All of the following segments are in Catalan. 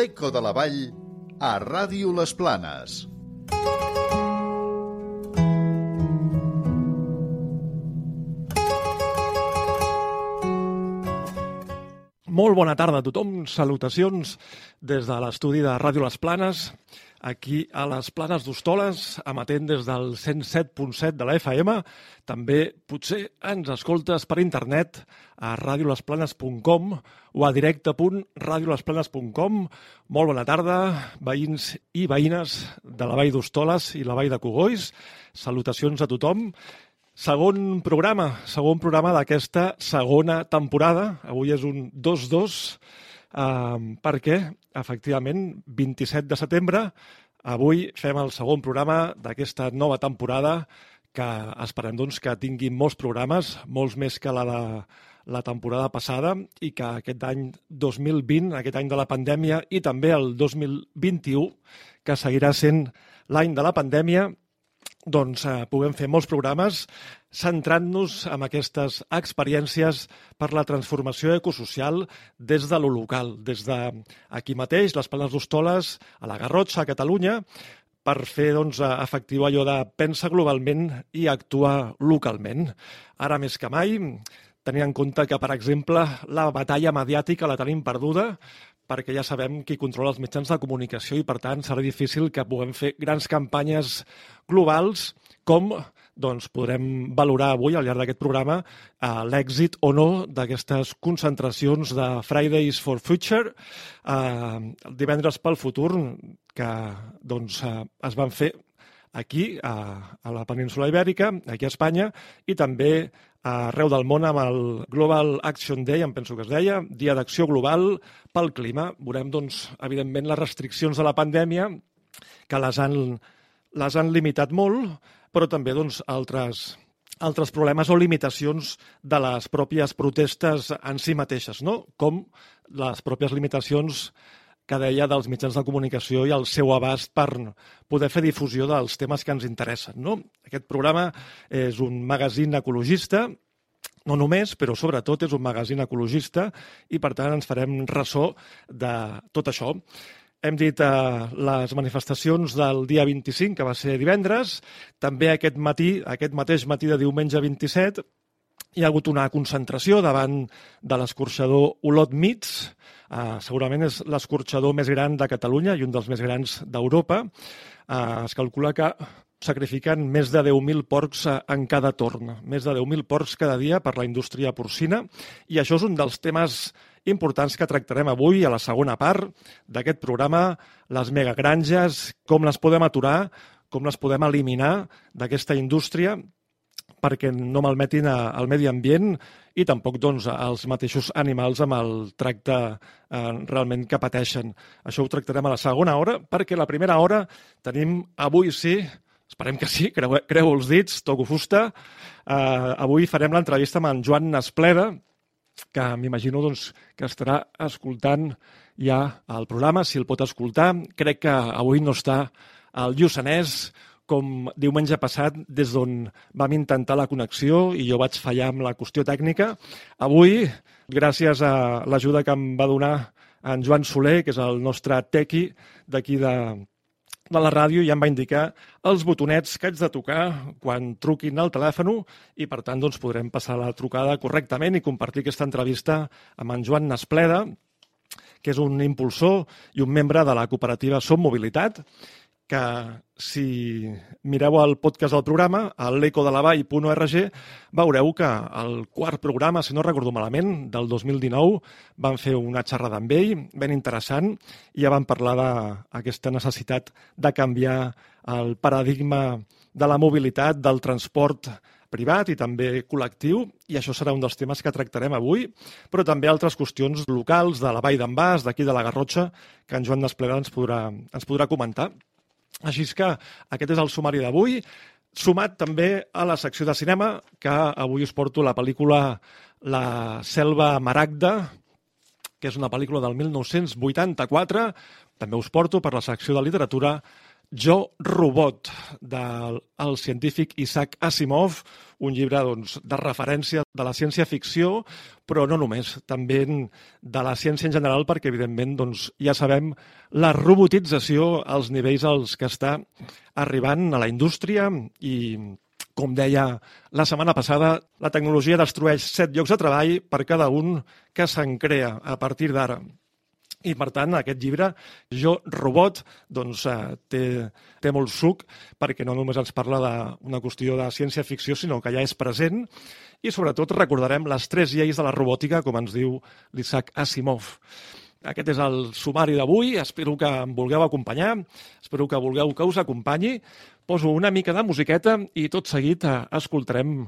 L'Eco de la Vall a Ràdio Les Planes. Molt bona tarda a tothom. Salutacions des de l'estudi de Ràdio Les Planes, aquí a les Planes d'Hostoles, emetent des del 107.7 de la FM. També potser ens escoltes per internet a radiolesplanes.com o a directe.radiolesplanes.com. Molt bona tarda, veïns i veïnes de la Vall d'Hostoles i la Vall de Cogolls. Salutacions a tothom. Segon programa, segon programa d'aquesta segona temporada. Avui és un 2-2, eh, perquè, efectivament, 27 de setembre, avui fem el segon programa d'aquesta nova temporada que esperem doncs, que tingui molts programes, molts més que la de la temporada passada i que aquest any 2020, aquest any de la pandèmia i també el 2021, que seguirà sent l'any de la pandèmia, doncs eh, puguem fer molts programes centrant-nos en aquestes experiències per la transformació ecosocial des de lo local, des de aquí mateix, les Planes d'Hostoles, a la Garrotxa, a Catalunya, per fer doncs, efectiu allò de pensa globalment i actuar localment. Ara més que mai, tenint en compte que, per exemple, la batalla mediàtica la tenim perduda, perquè ja sabem qui controla els mitjans de comunicació i, per tant, serà difícil que puguem fer grans campanyes globals com doncs, podrem valorar avui, al llarg d'aquest programa, eh, l'èxit o no d'aquestes concentracions de Fridays for Future, eh, divendres pel futur, que doncs, eh, es van fer aquí, a, a la península Ibèrica, aquí a Espanya, i també arreu del món amb el Global Action Day, em penso que es deia, Dia d'Acció Global pel Clima. Veurem, doncs, evidentment, les restriccions de la pandèmia, que les han, les han limitat molt, però també doncs, altres, altres problemes o limitacions de les pròpies protestes en si mateixes, no? com les pròpies limitacions que deia dels mitjans de comunicació i el seu abast per poder fer difusió dels temes que ens interessen. No? Aquest programa és un magazín ecologista, no només, però sobretot és un magazín ecologista i, per tant, ens farem ressò de tot això. Hem dit eh, les manifestacions del dia 25, que va ser divendres, també aquest matí, aquest mateix matí de diumenge 27, hi ha hagut una concentració davant de l'escorxador Olot Mits, Uh, segurament és l'escorxador més gran de Catalunya i un dels més grans d'Europa. Uh, es calcula que sacrifiquen més de 10.000 porcs en cada torn, més de 10.000 porcs cada dia per la indústria porcina, i això és un dels temes importants que tractarem avui a la segona part d'aquest programa, les megagranges, com les podem aturar, com les podem eliminar d'aquesta indústria perquè no malmetin el medi ambient i tampoc doncs, els mateixos animals amb el tracte eh, realment que pateixen. Això ho tractarem a la segona hora, perquè la primera hora tenim avui sí, esperem que sí, creu, creu els dits, toco fusta, eh, avui farem l'entrevista amb en Joan Nespleda, que m'imagino doncs, que estarà escoltant ja el programa, si el pot escoltar. Crec que avui no està al Lluçanès, com diumenge passat, des d'on vam intentar la connexió i jo vaig fallar amb la qüestió tècnica. Avui, gràcies a l'ajuda que em va donar en Joan Soler, que és el nostre tequi d'aquí de, de la ràdio, ja em va indicar els botonets que haig de tocar quan truquin al telèfon i, per tant, doncs, podrem passar la trucada correctament i compartir aquesta entrevista amb en Joan Nespleda, que és un impulsor i un membre de la cooperativa Som Mobilitat que si mireu el podcast del programa, a l'ecodelavall.org, veureu que el quart programa, si no recordo malament, del 2019, van fer una xerrada amb ell, ben interessant, i ja van parlar d'aquesta necessitat de canviar el paradigma de la mobilitat, del transport privat i també col·lectiu, i això serà un dels temes que tractarem avui, però també altres qüestions locals de la Vall d'en Bas, d'aquí de la Garrotxa, que en Joan Desplegada ens podrà, ens podrà comentar. Així és que aquest és el sumari d'avui, sumat també a la secció de cinema, que avui us porto la pel·lícula La selva maragda, que és una pel·lícula del 1984. També us porto per la secció de literatura Jo, Robot, del el científic Isaac Asimov, un llibre doncs, de referència de la ciència-ficció, però no només, també de la ciència en general, perquè, evidentment, doncs, ja sabem la robotització als nivells als que està arribant a la indústria i, com deia la setmana passada, la tecnologia destrueix set llocs de treball per cada un que se'n crea a partir d'ara. I, per tant, aquest llibre, Jo, Robot, doncs, eh, té, té molt suc, perquè no només ens parla d'una qüestió de ciència-ficció, sinó que ja és present, i sobretot recordarem les tres lleis de la robòtica, com ens diu l'Isaac Asimov. Aquest és el sumari d'avui, espero que em vulgueu acompanyar, espero que vulgueu que us acompanyi. Poso una mica de musiqueta i tot seguit eh, escoltarem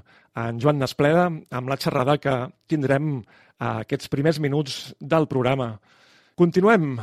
en Joan Nespleda amb la xerrada que tindrem a aquests primers minuts del programa. Continuem.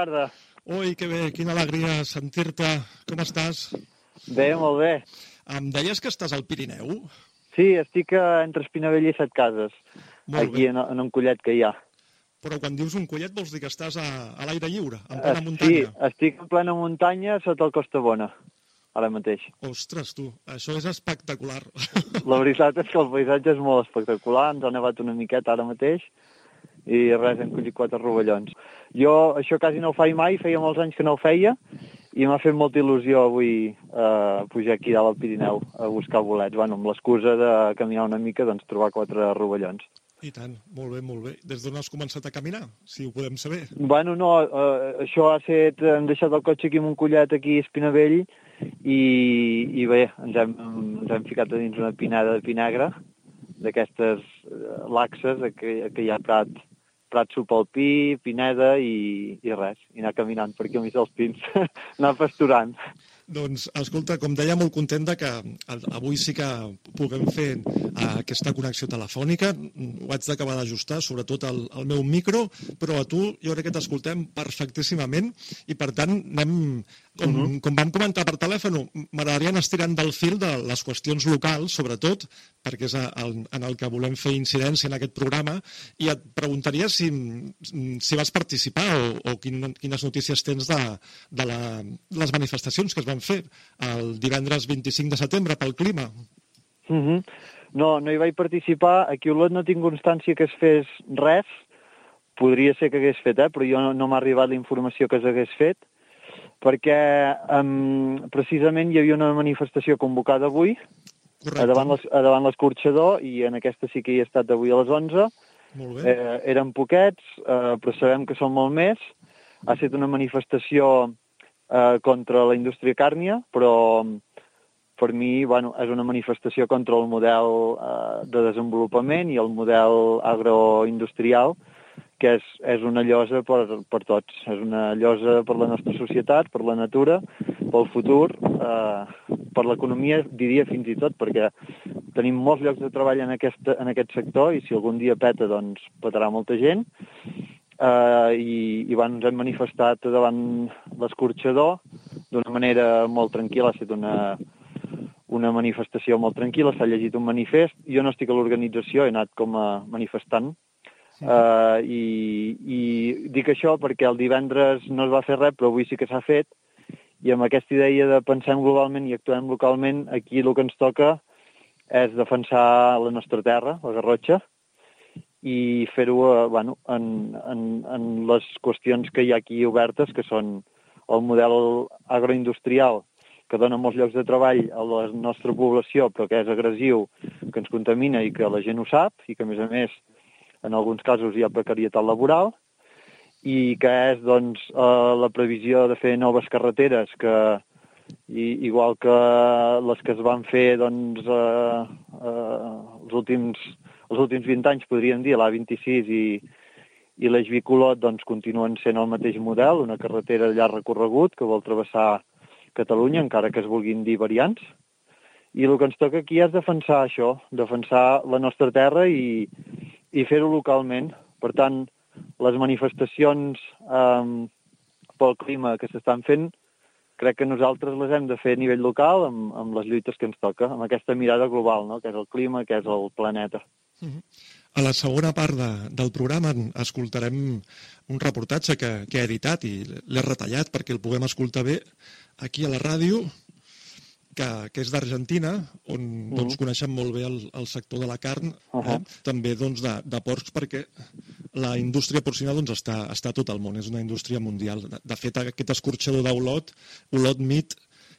Tarda. Ui, que bé, quina alegria sentir-te. Com estàs? Bé, molt bé. Em deies que estàs al Pirineu? Sí, estic eh, entre Espinavell i Set Cases, Molt aquí en, en un collet que hi ha. Però quan dius un collet vols dir que estàs a, a l'aire lliure, en Eh, plena sí, muntanya. estic en plena muntanya sota el Costa Bona, ara mateix. Ostres, tu, això és espectacular. La veritat és que el paisatge és molt espectacular, ens ha nevat una miqueta ara mateix i res, hem collit quatre rovellons. Jo això quasi no ho faig mai, feia molts anys que no ho feia i m'ha fet molta il·lusió avui eh, pujar aquí dalt al Pirineu a buscar bolets. Bueno, amb l'excusa de caminar una mica, doncs trobar quatre rovellons. I tant, molt bé, molt bé. Des d'on has començat a caminar, si ho podem saber? Bueno, no, eh, això ha set... Hem deixat el cotxe aquí amb un collet aquí a Espinavell i, i bé, ens hem, ens hem ficat dins una pinada de pinegre, d'aquestes eh, laxes, que, que hi ha prat, prat subalpí, pineda i, i res, i anar caminant per aquí al mig dels pins, anar pasturant. Doncs, escolta, com deia, molt content de que avui sí que puguem fer eh, aquesta connexió telefònica. Ho haig d'acabar d'ajustar, sobretot el, el meu micro, però a tu jo crec que t'escoltem perfectíssimament i, per tant, anem, com, uh -huh. com vam comentar per telèfon, m'agradaria anar estirant del fil de les qüestions locals, sobretot, perquè és el, en el que volem fer incidència en aquest programa, i et preguntaria si, si vas participar o, o quin, quines notícies tens de, de la, les manifestacions que es van fer el divendres 25 de setembre pel clima. Uh -huh. No, no hi vaig participar. Aquí a Olot no tinc constància que es fes res. Podria ser que hagués fet, eh? però jo no, no m'ha arribat la informació que s'hagués fet, perquè um, precisament hi havia una manifestació convocada avui a Correcte. davant les- davant l'escorxador i en aquesta sí que hi he estat avui a les 11. Molt bé. Eh, eren poquets, eh, però sabem que són molt més. Ha estat una manifestació eh, contra la indústria càrnia, però per mi bueno, és una manifestació contra el model eh, de desenvolupament i el model agroindustrial, que és, és una llosa per, per tots. És una llosa per la nostra societat, per la natura, pel futur, eh, per l'economia, diria fins i tot, perquè tenim molts llocs de treball en, aquesta, en aquest sector i si algun dia peta, doncs petarà molta gent. Uh, i, i bueno, ens hem manifestat davant l'escorxador d'una manera molt tranquil·la, ha estat una, una manifestació molt tranquil·la, s'ha llegit un manifest, jo no estic a l'organització, he anat com a manifestant, Uh, i, I dic això perquè el divendres no es va fer res, però avui sí que s'ha fet, i amb aquesta idea de pensem globalment i actuem localment, aquí el que ens toca és defensar la nostra terra, la Garrotxa, i fer-ho eh, bueno, en, en, en les qüestions que hi ha aquí obertes, que són el model agroindustrial, que dona molts llocs de treball a la nostra població, però que és agressiu, que ens contamina i que la gent ho sap, i que, a més a més, en alguns casos hi ha precarietat laboral, i que és doncs, eh, la previsió de fer noves carreteres que, i, igual que les que es van fer doncs, eh, eh, els, últims, els últims 20 anys, podríem dir, l'A26 i, i l'Eix Bicolot doncs, continuen sent el mateix model, una carretera de llarg recorregut que vol travessar Catalunya, encara que es vulguin dir variants. I el que ens toca aquí és defensar això, defensar la nostra terra i, i fer-ho localment. Per tant, les manifestacions eh, pel clima que s'estan fent, crec que nosaltres les hem de fer a nivell local amb, amb les lluites que ens toca, amb aquesta mirada global, no? que és el clima, que és el planeta. Uh -huh. A la segona part de, del programa escoltarem un reportatge que, que he editat i l'he retallat perquè el puguem escoltar bé aquí a la ràdio que, que és d'Argentina, on -huh. doncs, coneixem molt bé el, el sector de la carn, uh -huh. eh? també doncs, de, de porcs, perquè la indústria porcina doncs, està, està a tot el món, és una indústria mundial. De, de fet, aquest escorxador d'Olot, Olot Meat,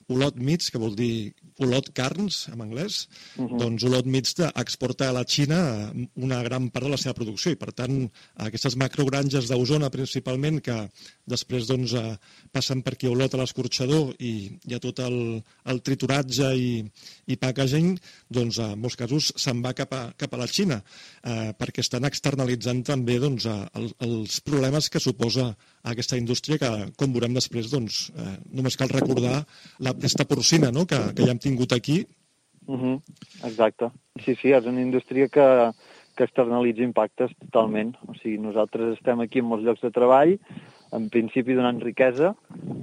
Olot Meats, que vol dir Olot Carns, en anglès, uh -huh. doncs Olot Meats exporta a la Xina una gran part de la seva producció i, per tant, aquestes macrogranges d'Osona, principalment, que després doncs, eh, passen per aquí a Olot a l'escorxador i hi ha tot el, el trituratge i, i packaging, doncs en molts casos se'n va cap a, cap a la Xina, eh, perquè estan externalitzant també doncs, el, els problemes que suposa aquesta indústria que, com veurem després, doncs, eh, només cal recordar la pesta porcina no? que, que ja hem tingut aquí. Uh -huh. Exacte. Sí, sí, és una indústria que, que externalitza impactes totalment. O sigui, nosaltres estem aquí en molts llocs de treball, en principi donant riquesa,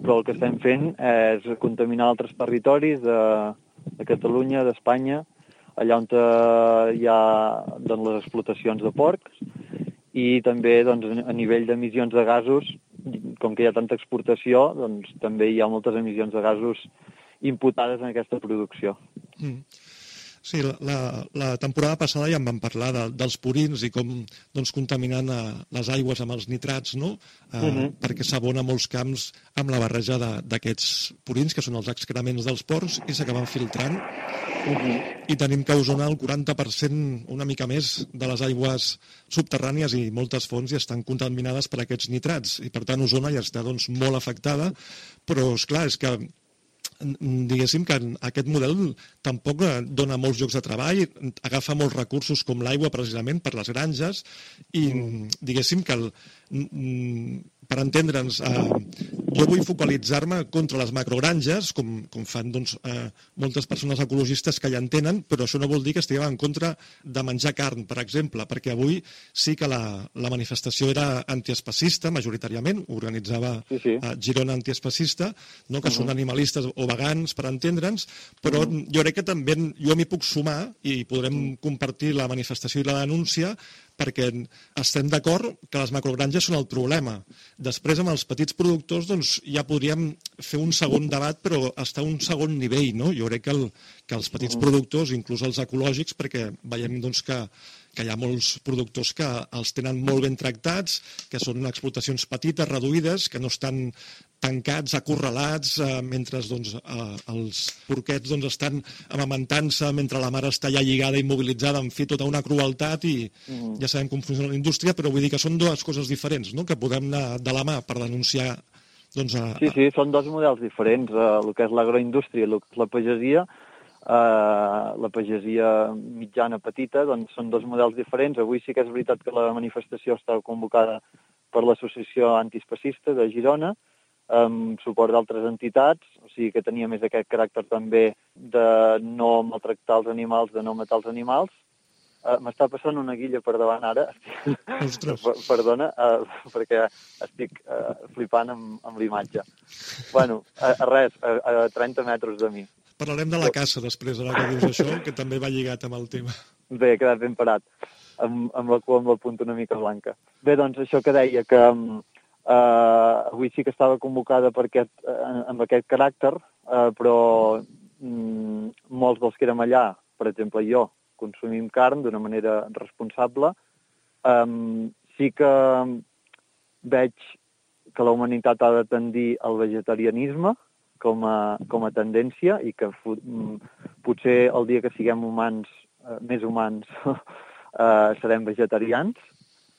però el que estem fent és contaminar altres territoris de, de Catalunya, d'Espanya, allà on hi ha doncs, les explotacions de porcs, i també doncs, a nivell d'emissions de gasos, com que hi ha tanta exportació, doncs, també hi ha moltes emissions de gasos imputades en aquesta producció. Mm. Sí, la, la temporada passada ja en vam parlar de, dels purins i com doncs, contaminant a, eh, les aigües amb els nitrats, no? Eh, uh mhm. -huh. Perquè s'abona molts camps amb la barreja d'aquests purins, que són els excrements dels porcs, i s'acaben filtrant. Uh mhm. -huh. I tenim que Osona el 40%, una mica més, de les aigües subterrànies i moltes fonts ja estan contaminades per aquests nitrats. I per tant Osona ja està doncs, molt afectada, però és clar, és que diguéssim que aquest model tampoc dona molts llocs de treball, agafa molts recursos com l'aigua precisament per les granges i diguéssim que el, per entendre'ns, eh, jo vull focalitzar-me contra les macrogranges, com, com fan doncs, eh, moltes persones ecologistes que ja entenen, però això no vol dir que estiguem en contra de menjar carn, per exemple, perquè avui sí que la, la manifestació era antiespecista, majoritàriament, organitzava sí, sí. Eh, Girona antiespecista, no? que uh -huh. són animalistes o vegans, per entendre'ns, però uh -huh. jo crec que també jo m'hi puc sumar i podrem uh -huh. compartir la manifestació i la denúncia perquè estem d'acord que les macrogranges són el problema. Després, amb els petits productors, doncs, ja podríem fer un segon debat, però està a un segon nivell. No? Jo crec que, el, que els petits productors, inclús els ecològics, perquè veiem doncs, que, que hi ha molts productors que els tenen molt ben tractats, que són explotacions petites, reduïdes, que no estan tancats, acorralats, eh, mentre doncs, eh, els porquets doncs, estan amamentant-se mentre la mare està ja lligada i immobilitzada, en fi, tota una crueltat i mm. ja sabem com funciona la indústria, però vull dir que són dues coses diferents, no? que podem anar de la mà per denunciar doncs, a... Sí, sí, són dos models diferents, eh, el que és l'agroindústria i el que és la pagesia, eh, la pagesia mitjana petita, doncs són dos models diferents. Avui sí que és veritat que la manifestació està convocada per l'associació antiespecista de Girona, amb suport d'altres entitats, o sigui que tenia més aquest caràcter també de no maltractar els animals, de no matar els animals. Uh, M'està passant una guilla per davant ara, perdona, uh, perquè estic uh, flipant amb, amb l'imatge. Bueno, a, a res, a, a 30 metres de mi. Parlarem de la caça després, ara que dius això, que també va lligat amb el tema. Bé, he quedat ben parat. amb, amb la cua amb la punta una mica blanca. Bé, doncs això que deia, que eh, avui sí que estava convocada per aquest, eh, amb aquest caràcter, eh, però mm, molts dels que érem allà, per exemple jo, consumim carn d'una manera responsable. Um, sí que veig que la humanitat ha de tendir al vegetarianisme com a, com a tendència i que mm, potser el dia que siguem humans, eh, més humans, eh, serem vegetarians.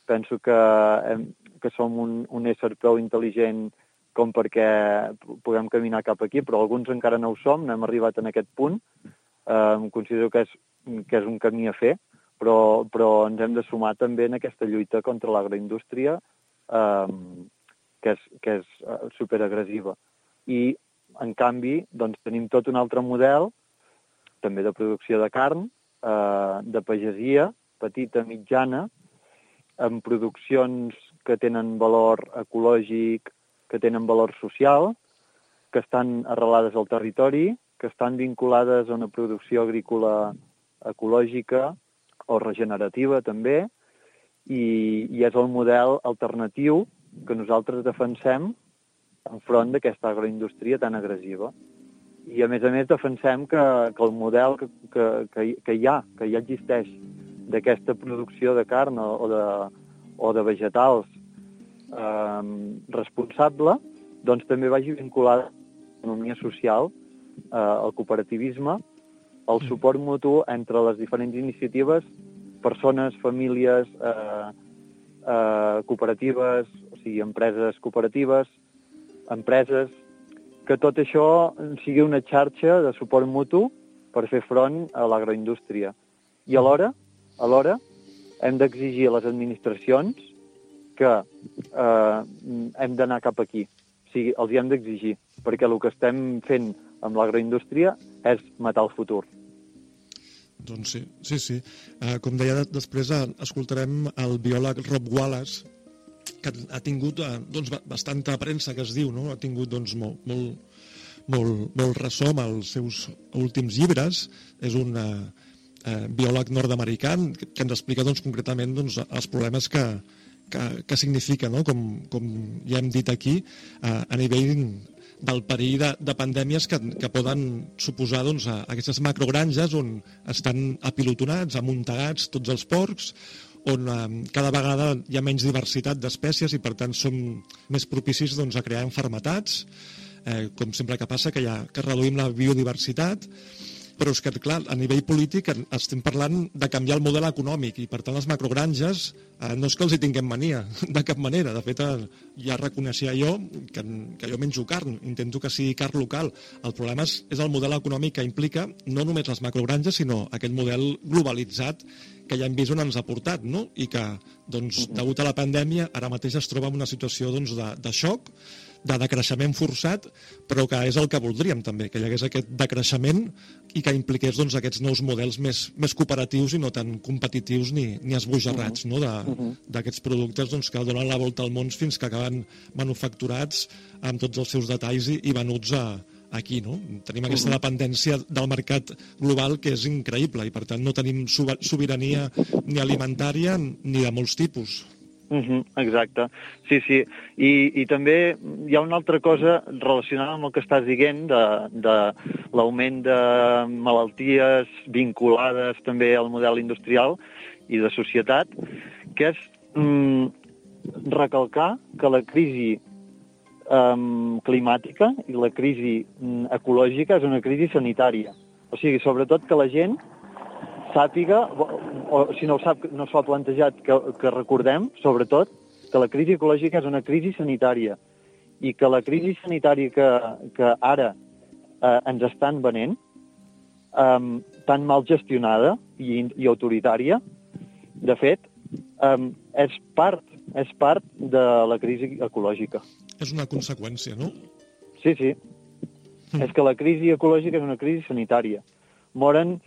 Penso que, hem, que som un, un ésser prou intel·ligent com perquè puguem caminar cap aquí, però alguns encara no ho som, no hem arribat en aquest punt. Eh, considero que és, que és un camí a fer, però, però ens hem de sumar també en aquesta lluita contra l'agroindústria, eh, que és, que és eh, superagressiva. I, en canvi, doncs, tenim tot un altre model, també de producció de carn, eh, de pagesia, petita, mitjana, amb produccions que tenen valor ecològic, que tenen valor social, que estan arrelades al territori, que estan vinculades a una producció agrícola ecològica o regenerativa també, i, i és el model alternatiu que nosaltres defensem enfront d'aquesta agroindústria tan agressiva. I, a més a més, defensem que, que el model que, que, que, que hi ha, que ja existeix, d'aquesta producció de carn o de, o de vegetals eh, responsable, doncs també vagi vinculada a l'economia social, eh, al cooperativisme, el suport mutu entre les diferents iniciatives, persones, famílies, eh, eh, cooperatives, o sigui, empreses cooperatives, empreses, que tot això sigui una xarxa de suport mutu per fer front a l'agroindústria. I alhora, alhora, hem d'exigir a les administracions que eh, hem d'anar cap aquí. O sigui, els hi hem d'exigir, perquè el que estem fent amb l'agroindústria és matar el futur. Doncs sí, sí, sí. Uh, com deia, després uh, escoltarem el biòleg Rob Wallace, que ha tingut uh, doncs, bastanta premsa, que es diu, no? ha tingut doncs, molt, molt, molt, molt ressò amb els seus últims llibres. És un uh, uh, biòleg nord-americà que ens explica doncs, concretament doncs, els problemes que, que, que significa, no? com, com ja hem dit aquí, uh, a nivell del perill de, de pandèmies que, que poden suposar doncs, a, aquestes macrogranges on estan apilotonats, amuntegats tots els porcs, on eh, cada vegada hi ha menys diversitat d'espècies i per tant som més propicis doncs, a crear enfermetats, eh, com sempre que passa, que, ha, que reduïm la biodiversitat, però és que, clar, a nivell polític estem parlant de canviar el model econòmic i, per tant, les macrogranges eh, no és que els hi tinguem mania, de cap manera. De fet, eh, ja reconeixia jo que, que jo menjo carn, intento que sigui carn local. El problema és, és el model econòmic que implica no només les macrogranges, sinó aquest model globalitzat que ja hem vist on ens ha portat, no? i que, doncs, degut a la pandèmia, ara mateix es troba en una situació doncs, de, de xoc, de decreixement forçat, però que és el que voldríem també, que hi hagués aquest decreixement i que impliqués doncs, aquests nous models més, més cooperatius i no tan competitius ni, ni esbojarrats uh -huh. no? d'aquests uh -huh. productes doncs, que donen la volta al món fins que acaben manufacturats amb tots els seus detalls i, i venuts a, aquí, no? Tenim aquesta dependència del mercat global que és increïble i, per tant, no tenim sobirania ni alimentària ni de molts tipus. Uh -huh, exacte, sí, sí. I, I també hi ha una altra cosa relacionada amb el que estàs dient de, de l'augment de malalties vinculades també al model industrial i de societat, que és mm, recalcar que la crisi um, climàtica i la crisi mm, ecològica és una crisi sanitària. O sigui, sobretot que la gent sàpiga, o, o si no ho sap, no s'ho ha plantejat, que, que recordem, sobretot, que la crisi ecològica és una crisi sanitària i que la crisi sanitària que, que ara eh, ens estan venent, eh, tan mal gestionada i, i autoritària, de fet, eh, és part és part de la crisi ecològica. És una conseqüència, no? Sí, sí. Mm. És que la crisi ecològica és una crisi sanitària. Moren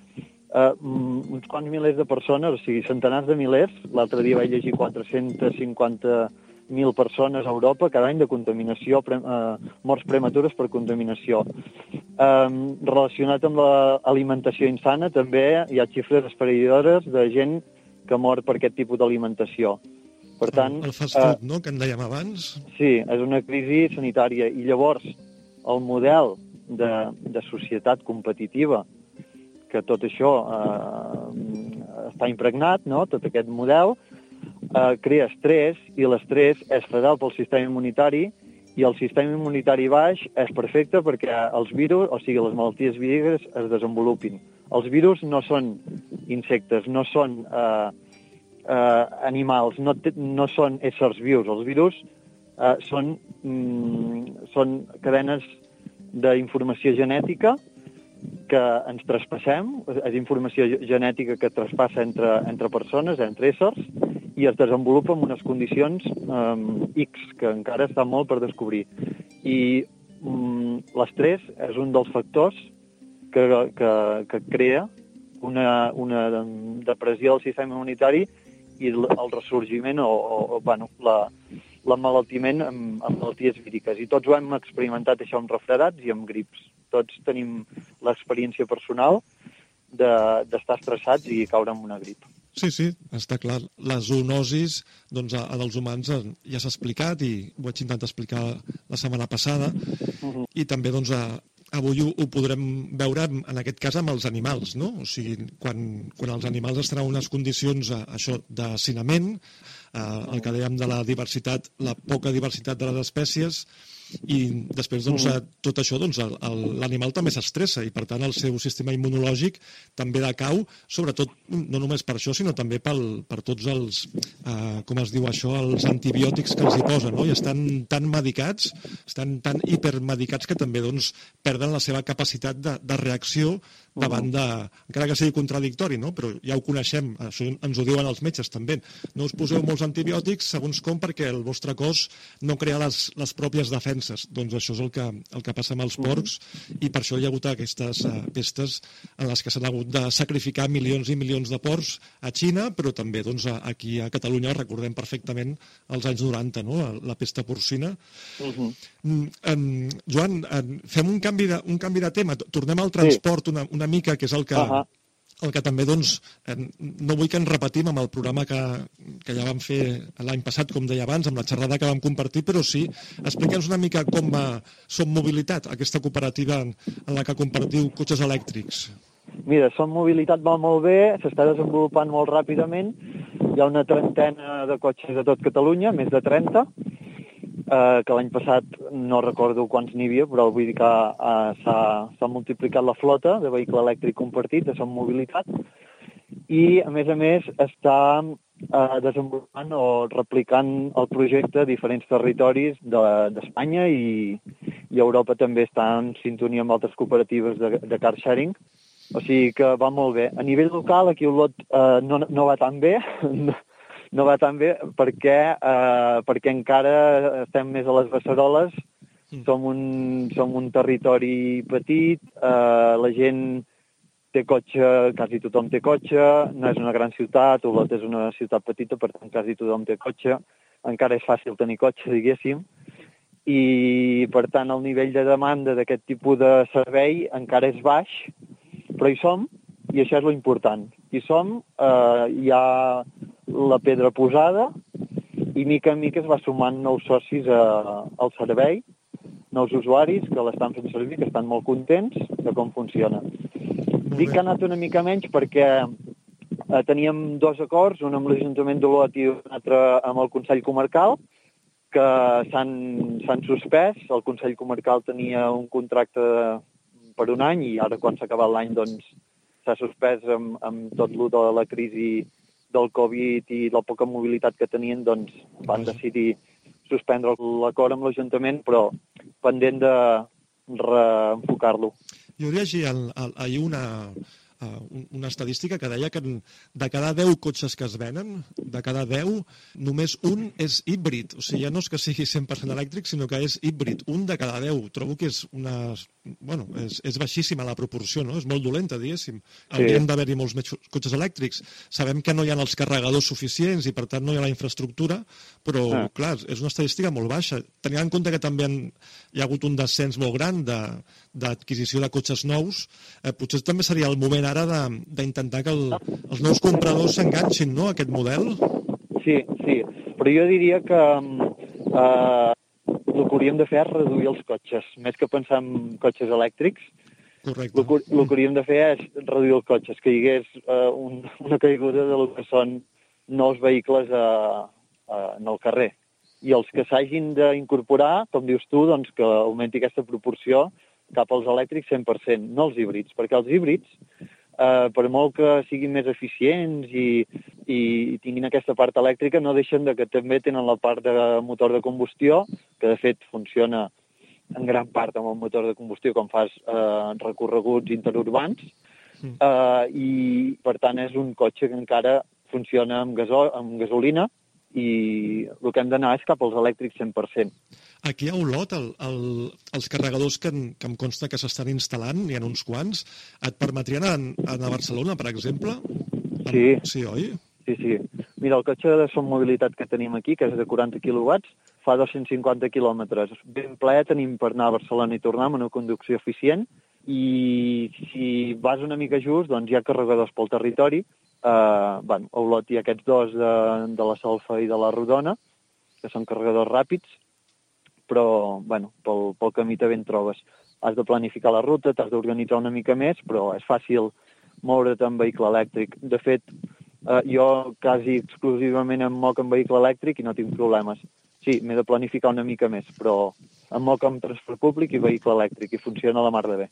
eh, uns quants milers de persones, o sigui, centenars de milers. L'altre dia vaig llegir 450.000 persones a Europa cada any de contaminació, pre, eh, morts prematures per contaminació. Eh, relacionat amb l'alimentació insana, també hi ha xifres esfereïdores de gent que mor per aquest tipus d'alimentació. Per tant... El, el fast food, eh, no?, que en dèiem abans. Sí, és una crisi sanitària. I llavors, el model de, de societat competitiva, que tot això eh, està impregnat, no?, tot aquest model, eh, crea estrès, i l'estrès és fatal pel sistema immunitari, i el sistema immunitari baix és perfecte perquè els virus, o sigui, les malalties víriques es desenvolupin. Els virus no són insectes, no són eh, eh, animals, no, no són éssers vius. Els virus eh, són, mm, són cadenes d'informació genètica que ens traspassem, és informació genètica que traspassa entre, entre persones, entre éssers, i es desenvolupa en unes condicions um, X, que encara està molt per descobrir. I um, l'estrès és un dels factors que, que, que crea una, una depressió del sistema immunitari i el, ressorgiment o, o bueno, la, l'emmalaltiment amb, amb malalties víriques. I tots ho hem experimentat això amb refredats i amb grips. Tots tenim l'experiència personal d'estar de, estressats i caure en una grip. Sí, sí, està clar. La zoonosis doncs, a, a dels humans ja s'ha explicat i ho vaig intentar explicar la setmana passada. Uh -huh. I també doncs, a, avui ho, ho podrem veure en aquest cas amb els animals, no? O sigui, quan, quan els animals estan en unes condicions a, això d'acinament, eh, el que dèiem de la diversitat, la poca diversitat de les espècies, i després doncs, mm. tot això doncs, l'animal també s'estressa i per tant el seu sistema immunològic també decau, sobretot no només per això sinó també pel, per tots els eh, com es diu això, els antibiòtics que els hi posen, no? i estan tan medicats estan tan hipermedicats que també doncs, perden la seva capacitat de, de reacció davant de, encara que sigui contradictori, no? però ja ho coneixem, això ens ho diuen els metges també, no us poseu molts antibiòtics segons com perquè el vostre cos no crea les, les pròpies defenses. Doncs això és el que, el que passa amb els porcs i per això hi ha hagut aquestes uh, pestes en les que s'han hagut de sacrificar milions i milions de porcs a Xina, però també doncs, aquí a Catalunya recordem perfectament els anys 90, no? la, la pesta porcina. Uh -huh. um, Joan, um, fem un canvi, de, un canvi de tema, tornem al transport sí. una, una una mica, que és el que, uh -huh. el que també, doncs, no vull que ens repetim amb el programa que, que ja vam fer l'any passat, com deia abans, amb la xerrada que vam compartir, però sí, explica'ns una mica com va Som Mobilitat, aquesta cooperativa en, en la que compartiu cotxes elèctrics. Mira, Som Mobilitat va molt bé, s'està desenvolupant molt ràpidament, hi ha una trentena de cotxes de tot Catalunya, més de 30, eh, que l'any passat no recordo quants n'hi havia, però vull dir que eh, s'ha multiplicat la flota de vehicle elèctric compartit, de Som Mobilitat, i, a més a més, està eh, desenvolupant o replicant el projecte a diferents territoris d'Espanya de, i, i Europa també està en sintonia amb altres cooperatives de, de car sharing, o sigui que va molt bé. A nivell local, aquí Olot eh, no, no va tan bé, no va tan bé perquè, eh, perquè encara estem més a les beceroles, mm. som, un, som un territori petit, eh, la gent té cotxe, quasi tothom té cotxe, no és una gran ciutat, Olot és una ciutat petita, per tant quasi tothom té cotxe, encara és fàcil tenir cotxe, diguéssim, i per tant el nivell de demanda d'aquest tipus de servei encara és baix, però hi som, i això és lo important. Hi som, eh, hi ha la pedra posada i mica en mica es va sumant nous socis a, al servei, nous usuaris que l'estan fent servir, que estan molt contents de com funciona. Dic que ha anat una mica menys perquè eh, teníem dos acords, un amb l'Ajuntament d'Olot i un altre amb el Consell Comarcal, que s'han suspès. El Consell Comarcal tenia un contracte per un any i ara quan s'ha acabat l'any doncs s'ha suspès amb, amb tot lo de la crisi del Covid i la poca mobilitat que tenien, doncs van decidir suspendre l'acord amb l'Ajuntament, però pendent de reenfocar-lo. Jo llegia ahir una, uh, una estadística que deia que de cada 10 cotxes que es venen, de cada 10, només un és híbrid. O sigui, ja no és que sigui 100% elèctric, sinó que és híbrid. Un de cada 10. Trobo que és una... Bueno, és, és baixíssima la proporció, no? És molt dolenta, diguéssim. Sí. Haurien d'haver-hi molts més cotxes elèctrics. Sabem que no hi ha els carregadors suficients i, per tant, no hi ha la infraestructura, però, ah. clar, és una estadística molt baixa. Tenint en compte que també han, hi ha hagut un descens molt gran de, d'adquisició de cotxes nous, eh, potser també seria el moment ara d'intentar que el, els nous compradors s'enganxin no, a aquest model? Sí, sí, però jo diria que eh, el que hauríem de fer és reduir els cotxes, més que pensar en cotxes elèctrics, Correcte. el que, el que hauríem de fer és reduir els cotxes, que hi hagués eh, un, una caiguda de lo que són nous vehicles a, a, en el carrer. I els que s'hagin d'incorporar, com dius tu, doncs que augmenti aquesta proporció cap als elèctrics 100%, no els híbrids, perquè els híbrids, eh, per molt que siguin més eficients i, i, i tinguin aquesta part elèctrica, no deixen de que també tenen la part de motor de combustió, que de fet funciona en gran part amb el motor de combustió quan fas eh, recorreguts interurbans, Mm. eh, i per tant és un cotxe que encara funciona amb, gaso amb gasolina i el que hem d'anar és cap als elèctrics 100%. Aquí a Olot, el, el, els carregadors que, en, que em consta que s'estan instal·lant, n'hi ha uns quants, et permetrien anar a Barcelona, per exemple? Sí. Sí, oi? Sí, sí. Mira, el cotxe de Som Mobilitat que tenim aquí, que és de 40 quilowatts, fa 250 quilòmetres. Ben ple tenim per anar a Barcelona i tornar amb una conducció eficient i si vas una mica just, doncs hi ha carregadors pel territori. Uh, bueno, a Olot hi ha aquests dos de, de la Solfa i de la Rodona, que són carregadors ràpids, però bueno, pel, pel camí també en trobes. Has de planificar la ruta, t'has d'organitzar una mica més, però és fàcil moure't en vehicle elèctric. De fet, eh, jo quasi exclusivament em moc en vehicle elèctric i no tinc problemes. Sí, m'he de planificar una mica més, però em moc amb transport públic i vehicle elèctric i funciona la mar de bé.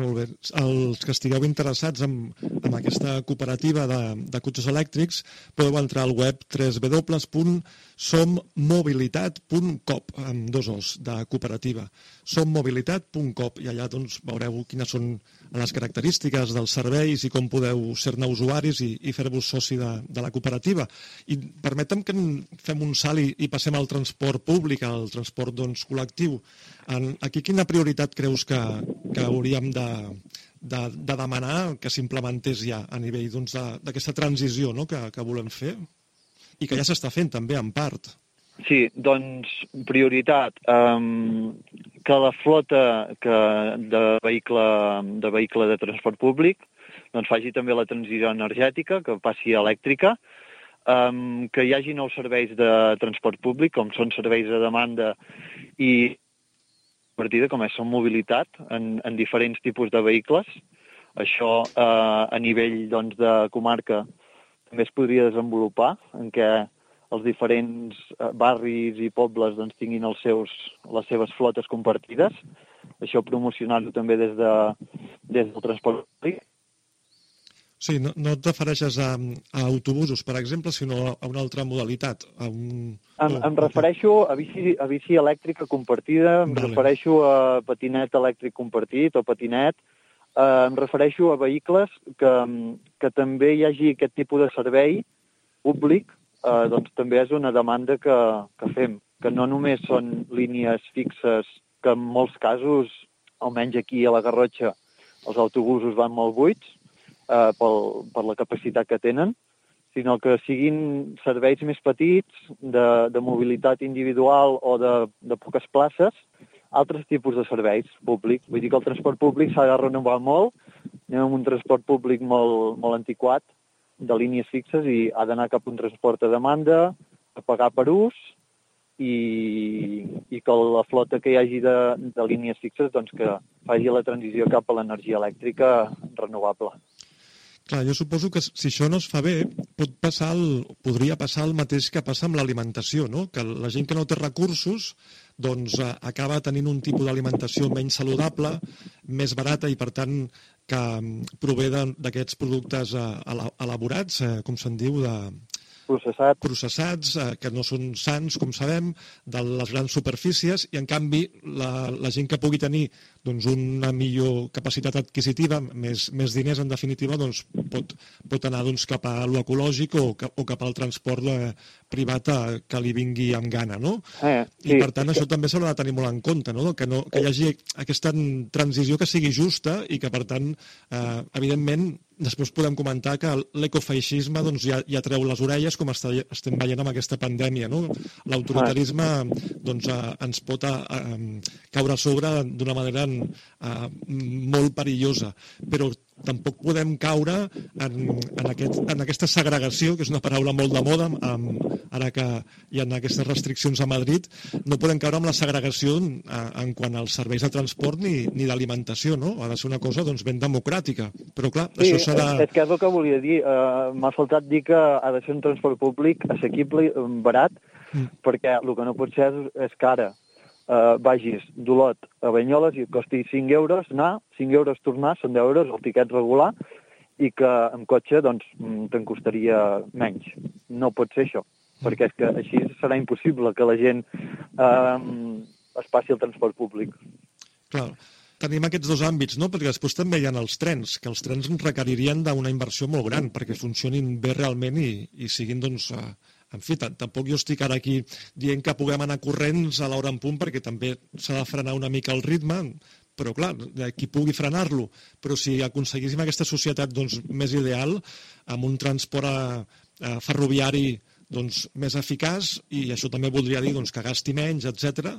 Molt bé. Els que estigueu interessats en, en aquesta cooperativa de, de cotxes elèctrics podeu entrar al web www.sommobilitat.cop amb dos os de cooperativa sommobilitat.cop i allà doncs, veureu quines són les característiques dels serveis i com podeu ser-ne usuaris i, i fer-vos soci de, de la cooperativa. I permetem que fem un salt i, i passem al transport públic, al transport doncs, col·lectiu. En, aquí quina prioritat creus que, que hauríem de, de, de demanar que s'implementés ja a nivell doncs, d'aquesta doncs, transició no? que, que volem fer? I que ja s'està fent també en part. Sí, doncs prioritat. Um, que la flota que de, vehicle, de vehicle de transport públic doncs faci també la transició energètica, que passi a elèctrica, um, que hi hagi nous serveis de transport públic, com són serveis de demanda i partida, com és Som Mobilitat, en, en diferents tipus de vehicles. Això eh, a nivell doncs, de comarca també es podria desenvolupar, en què els diferents eh, barris i pobles doncs, tinguin els seus, les seves flotes compartides. Això promocionar-ho també des, de, des del transport públic. Sí, no, no et refereixes a, a autobusos, per exemple, sinó a una altra modalitat. A un... em, em refereixo a bici, a bici elèctrica compartida, em vale. refereixo a patinet elèctric compartit o patinet, eh, em refereixo a vehicles que, que també hi hagi aquest tipus de servei públic, eh, doncs també és una demanda que, que fem, que no només són línies fixes, que en molts casos, almenys aquí a la Garrotxa, els autobusos van molt buits, eh, pel, per la capacitat que tenen, sinó que siguin serveis més petits, de, de mobilitat individual o de, de poques places, altres tipus de serveis públics. Vull dir que el transport públic s'ha de renovar molt, anem amb un transport públic molt, molt antiquat, de línies fixes, i ha d'anar cap a un transport a demanda, a pagar per ús, i, i que la flota que hi hagi de, de línies fixes doncs que faci la transició cap a l'energia elèctrica renovable. Clar, jo suposo que si això no es fa bé, pot passar el, podria passar el mateix que passa amb l'alimentació, no? que la gent que no té recursos doncs, eh, acaba tenint un tipus d'alimentació menys saludable, més barata i, per tant, que mm, prové d'aquests productes eh, elaborats, eh, com se'n diu, de, processats, processats eh, que no són sants, com sabem, de les grans superfícies, i en canvi la, la gent que pugui tenir doncs, una millor capacitat adquisitiva, més, més diners en definitiva, doncs, pot, pot anar doncs, cap a l'ecològic o, o cap al transport eh, privat a, que li vingui amb gana, no? Eh, sí. I per tant això també s'haurà de tenir molt en compte, no? Que, no, que hi hagi aquesta transició que sigui justa i que per tant, eh, evidentment, Després podem comentar que l'ecofeixisme doncs, ja, ja treu les orelles, com està, estem veient amb aquesta pandèmia. No? L'autoritarisme doncs, eh, ens pot eh, caure a sobre d'una manera eh, molt perillosa, però tampoc podem caure en, en, aquest, en aquesta segregació, que és una paraula molt de moda, amb, ara que hi ha aquestes restriccions a Madrid, no podem caure en la segregació en, en quant als serveis de transport ni, ni d'alimentació, no? Ha de ser una cosa doncs, ben democràtica. Però clar, sí, això serà... És que és el que volia dir. Uh, M'ha faltat dir que ha de ser un transport públic assequible, barat, mm. perquè el que no pot ser és, és que uh, vagis d'Olot a Banyoles i et costi 5 euros anar, 5 euros tornar, són 10 euros el tiquet regular, i que amb cotxe doncs, mm, te'n costaria menys. No pot ser això, perquè és que així serà impossible que la gent eh, es passi al transport públic. Clar, tenim aquests dos àmbits, no? perquè després també hi ha els trens, que els trens requeririen d'una inversió molt gran perquè funcionin bé realment i, i siguin, doncs, uh, en fi, tampoc jo estic ara aquí dient que puguem anar corrents a l'hora en punt perquè també s'ha de frenar una mica el ritme, però clar, qui pugui frenar-lo. Però si aconseguíssim aquesta societat doncs, més ideal, amb un transport a, a ferroviari doncs, més eficaç i això també voldria dir doncs, que gasti menys, etc.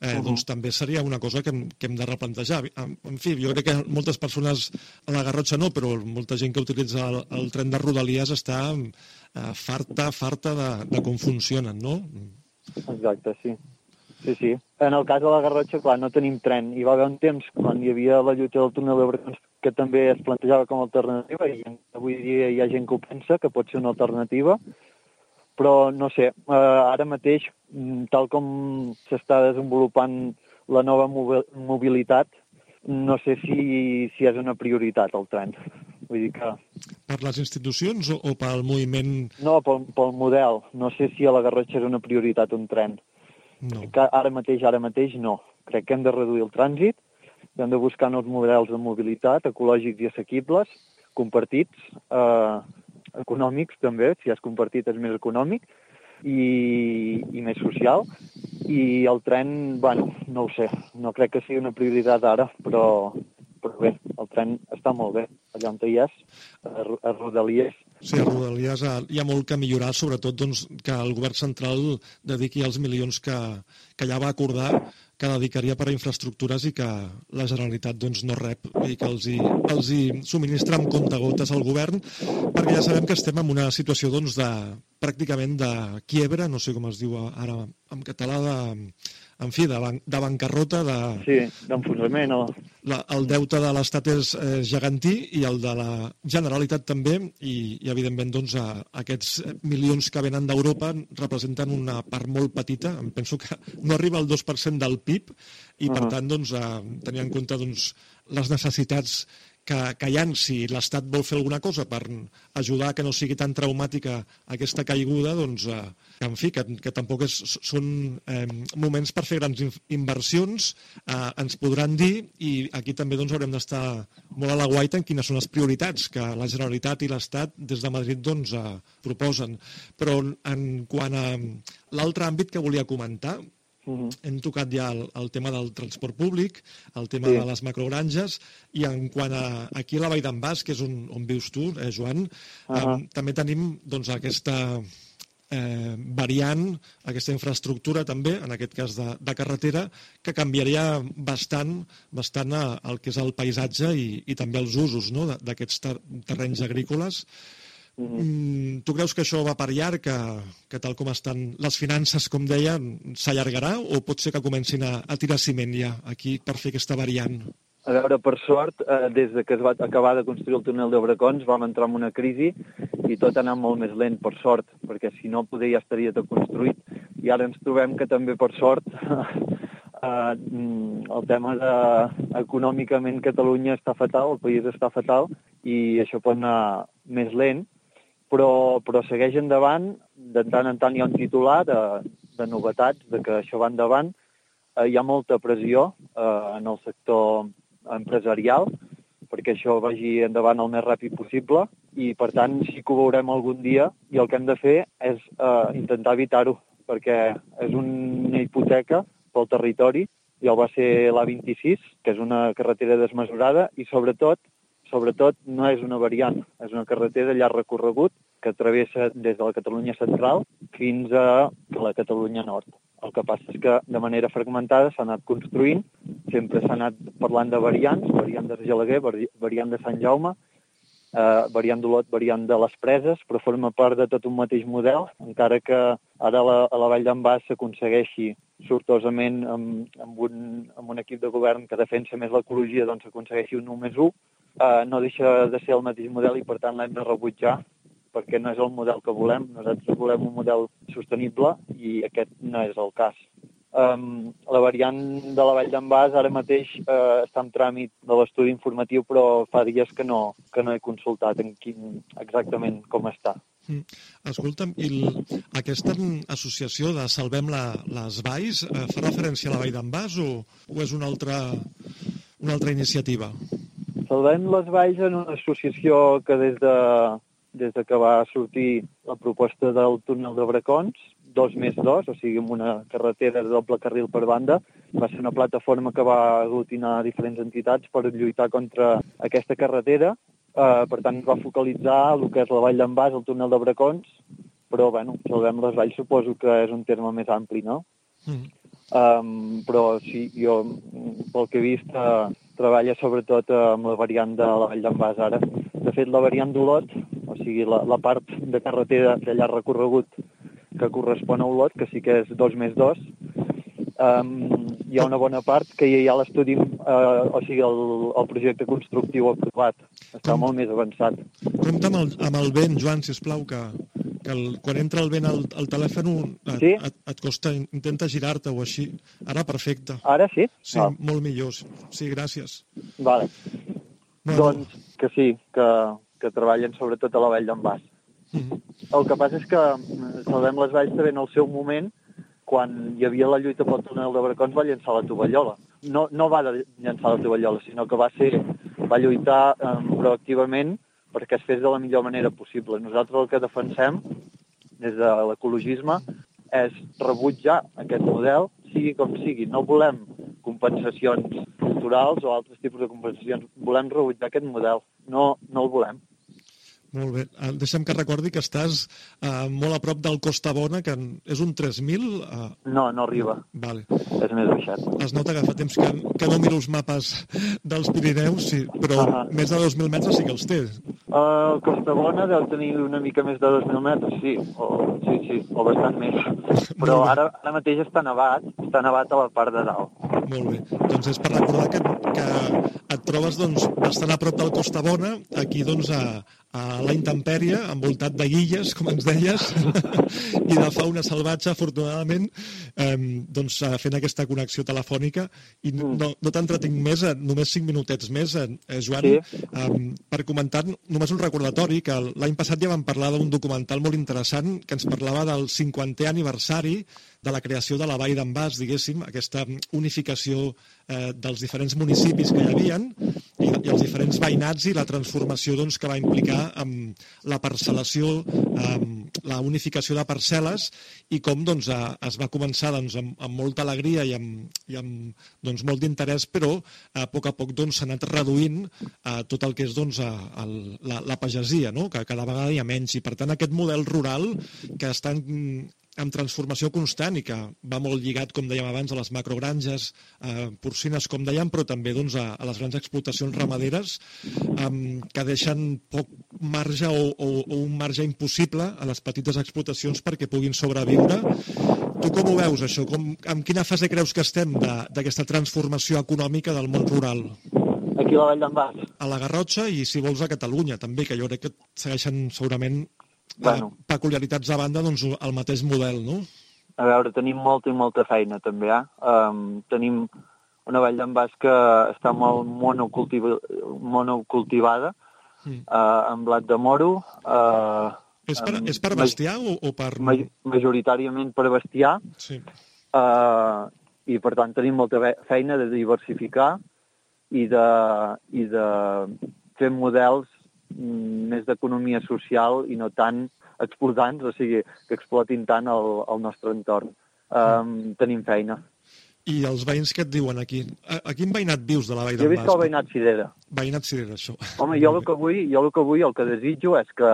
Eh, uh -huh. doncs també seria una cosa que hem, que hem de replantejar. En, en fi, jo crec que moltes persones a la Garrotxa no, però molta gent que utilitza el, el tren de Rodalies està eh, farta, farta de, de com funcionen, no? Exacte, sí. Sí, sí. En el cas de la Garrotxa, clar, no tenim tren. Hi va haver un temps, quan hi havia la lluita del túnel de Bracons, que també es plantejava com a alternativa, i avui dia hi ha gent que ho pensa, que pot ser una alternativa, però no sé, eh, ara mateix, mm, tal com s'està desenvolupant la nova mobilitat, no sé si, si és una prioritat el tren. Vull dir que... Per les institucions o, o pel moviment? No, pel, pel model. No sé si a la Garrotxa és una prioritat un tren. No. Que ara mateix, ara mateix no. Crec que hem de reduir el trànsit, hem de buscar nous models de mobilitat ecològics i assequibles, compartits, eh, econòmics també, si has compartit és més econòmic i, i més social. I el tren, bueno, no ho sé, no crec que sigui una prioritat ara, però, però bé, el tren està molt bé, allà on hi és, a Rodalies. Sí, a Rodalies hi ha molt que millorar, sobretot doncs, que el govern central dediqui els milions que, que ja va acordar que dedicaria per a infraestructures i que la Generalitat doncs, no rep. I que els hi, els hi subministra amb comptagotes al govern, perquè ja sabem que estem en una situació doncs, de, pràcticament de quiebra, no sé com es diu ara en català, de, en fi, de, ban de bancarrota. De... Sí, d'enfonsament. O... La, el deute de l'Estat és eh, gegantí i el de la Generalitat també, i, i evidentment doncs, a, aquests milions que venen d'Europa representen una part molt petita, em penso que no arriba al 2% del PIB, i per uh -huh. tant, doncs, a, tenir en compte doncs, les necessitats que, que si l'Estat vol fer alguna cosa per ajudar que no sigui tan traumàtica aquesta caiguda, doncs, eh, en fi, que, que tampoc és, són eh, moments per fer grans inversions, eh, ens podran dir, i aquí també doncs, haurem d'estar molt a la guaita en quines són les prioritats que la Generalitat i l'Estat des de Madrid doncs, eh, proposen. Però en quant a l'altre àmbit que volia comentar, Uh -huh. Hem tocat ja el, el tema del transport públic, el tema sí. de les macrogranges, i en quant a aquí a la Vall d'en Bas, que és on, on vius tu, eh, Joan, uh -huh. um, també tenim doncs, aquesta eh, variant, aquesta infraestructura també, en aquest cas de, de carretera, que canviaria bastant bastant el que és el paisatge i, i també els usos no? d'aquests ter terrenys agrícoles. Mm, tu creus que això va per llarg, que, que tal com estan les finances, com deia, s'allargarà o pot ser que comencin a, a tirar ciment ja aquí per fer aquesta variant? A veure, per sort, eh, des de que es va acabar de construir el túnel de Bracons vam entrar en una crisi i tot ha anat molt més lent, per sort, perquè si no poder ja estaria tot construït. I ara ens trobem que també, per sort, eh, el tema de, econòmicament Catalunya està fatal, el país està fatal, i això pot anar més lent, però, però segueix endavant, de tant en tant hi ha un titular de, de novetats, de que això va endavant, eh, hi ha molta pressió eh, en el sector empresarial perquè això vagi endavant el més ràpid possible. I per tant sí que ho veurem algun dia. I el que hem de fer és eh, intentar evitar-ho perquè és una hipoteca pel territori. I el va ser l'A26, que és una carretera desmesurada. I sobretot sobretot no és una variant, és una carretera de llarg recorregut que travessa des de la Catalunya central fins a la Catalunya nord. El que passa és que de manera fragmentada s'ha anat construint, sempre s'ha anat parlant de variants, variant de Gelaguer, variant de Sant Jaume, eh, variant d'Olot, variant de les preses, però forma part de tot un mateix model, encara que ara la, a la Vall d'en Bas s'aconsegueixi sortosament amb, amb, un, amb un equip de govern que defensa més l'ecologia, doncs s'aconsegueixi un 1 més 1, eh, no deixa de ser el mateix model i per tant l'hem de rebutjar perquè no és el model que volem. Nosaltres volem un model sostenible i aquest no és el cas. Um, la variant de la Vall d'en Bas ara mateix uh, està en tràmit de l'estudi informatiu, però fa dies que no, que no he consultat en quin, exactament com està. Mm. Escolta'm, i aquesta associació de Salvem la, les Valls eh, fa referència a la Vall d'en Bas o, o és una altra, una altra iniciativa? Salvem les Valls en una associació que des de des de que va sortir la proposta del túnel de Bracons, dos més dos, o sigui, amb una carretera de doble carril per banda. Va ser una plataforma que va aglutinar diferents entitats per lluitar contra aquesta carretera. Uh, per tant, va focalitzar el que és la Vall d'en Bas, el túnel de Bracons, però, bueno, Salvem les Valls suposo que és un terme més ampli, no? Mm. Um, però sí, jo, pel que he vist, uh, treballa sobretot amb la variant de la Vall d'en Bas ara. De fet, la variant d'Olot o sigui, la, la part de carretera de llarg recorregut que correspon a Olot, que sí que és 2 més 2, um, hi ha una bona part que ja hi ha l'estudi, uh, o sigui, el, el projecte constructiu aprovat. Està Com? molt més avançat. Compte amb el, amb el vent, Joan, si plau, que, que el, quan entra el vent al, al telèfon et, sí? et, et costa, intenta girar-te o així. Ara perfecte. Ara sí? Sí, ah. molt millor. Sí, gràcies. Vale. Bueno. Doncs que sí, que, que treballen sobretot a la Vall d'en Bas. Mm -hmm. El que passa és que mm, Salvem les Valls també en el seu moment, quan hi havia la lluita pel túnel de Bracons, va llançar la tovallola. No, no va llançar la tovallola, sinó que va ser va lluitar eh, proactivament perquè es fes de la millor manera possible. Nosaltres el que defensem des de l'ecologisme és rebutjar aquest model, sigui com sigui. No volem compensacions culturals o altres tipus de compensacions. Volem rebutjar aquest model. No, no el volem. Molt bé. Ah, deixa'm que recordi que estàs uh, molt a prop del Costa Bona, que és un 3.000... Uh... No, no arriba. Vale. És més baixat. Es nota que fa temps que, que no miro els mapes dels Pirineus, sí, però uh -huh. més de 2.000 metres sí que els té. Uh, el Costa Bona deu tenir una mica més de 2.000 metres, sí. O, sí, sí, o bastant més. Però ara, ara mateix està nevat, està nevat a la part de dalt. Molt bé. Doncs és per recordar que, que et trobes doncs, bastant a prop del Costa Bona, aquí doncs, a, a la intempèrie, envoltat de guilles, com ens deies, i de fauna salvatge, afortunadament, eh, doncs, fent aquesta connexió telefònica. I no, no t'entretinc més, eh, només cinc minutets més, eh, Joan, sí. eh, per comentar només un recordatori, que l'any passat ja vam parlar d'un documental molt interessant que ens parlava del 50è aniversari de la creació de la Vall d'en Bas, diguéssim, aquesta unificació eh, dels diferents municipis que hi havien i, i els diferents veïnats i la transformació doncs, que va implicar amb la parcel·lació, amb la unificació de parcel·les i com doncs, a, es va començar doncs, amb, amb molta alegria i amb, i amb doncs, molt d'interès, però a poc a poc doncs, s'ha doncs, anat reduint a tot el que és doncs, a, a la, la pagesia, no? que cada vegada hi ha menys. I per tant aquest model rural que estan amb transformació constant i que va molt lligat, com dèiem abans, a les macrogranges eh, porcines, com dèiem, però també doncs, a, a les grans explotacions ramaderes eh, que deixen poc marge o, o, o un marge impossible a les petites explotacions perquè puguin sobreviure. Tu com ho veus, això? Com, en quina fase creus que estem d'aquesta transformació econòmica del món rural? Aquí a la Vall d'en. A la Garrotxa i, si vols, a Catalunya, també, que jo crec que segueixen segurament bueno. peculiaritats a banda, doncs el mateix model, no? A veure, tenim molta i molta feina, també, eh? Um, tenim una vall d'en Bas que està molt monocultiva, monocultivada, mm. uh, amb blat de moro. Uh, és, per, és per bestiar o, o per... Majoritàriament per bestiar. Sí. Uh, I, per tant, tenim molta feina de diversificar i de, i de fer models més d'economia social i no tant explotants, o sigui, que explotin tant el, el nostre entorn. Um, tenim feina. I els veïns què et diuen aquí? A, a quin veïnat vius de la Vall Jo d'en visc al veïnat Cirera. Veïnat Cirera, això. Home, jo el que vull, jo el que vull, el que desitjo és que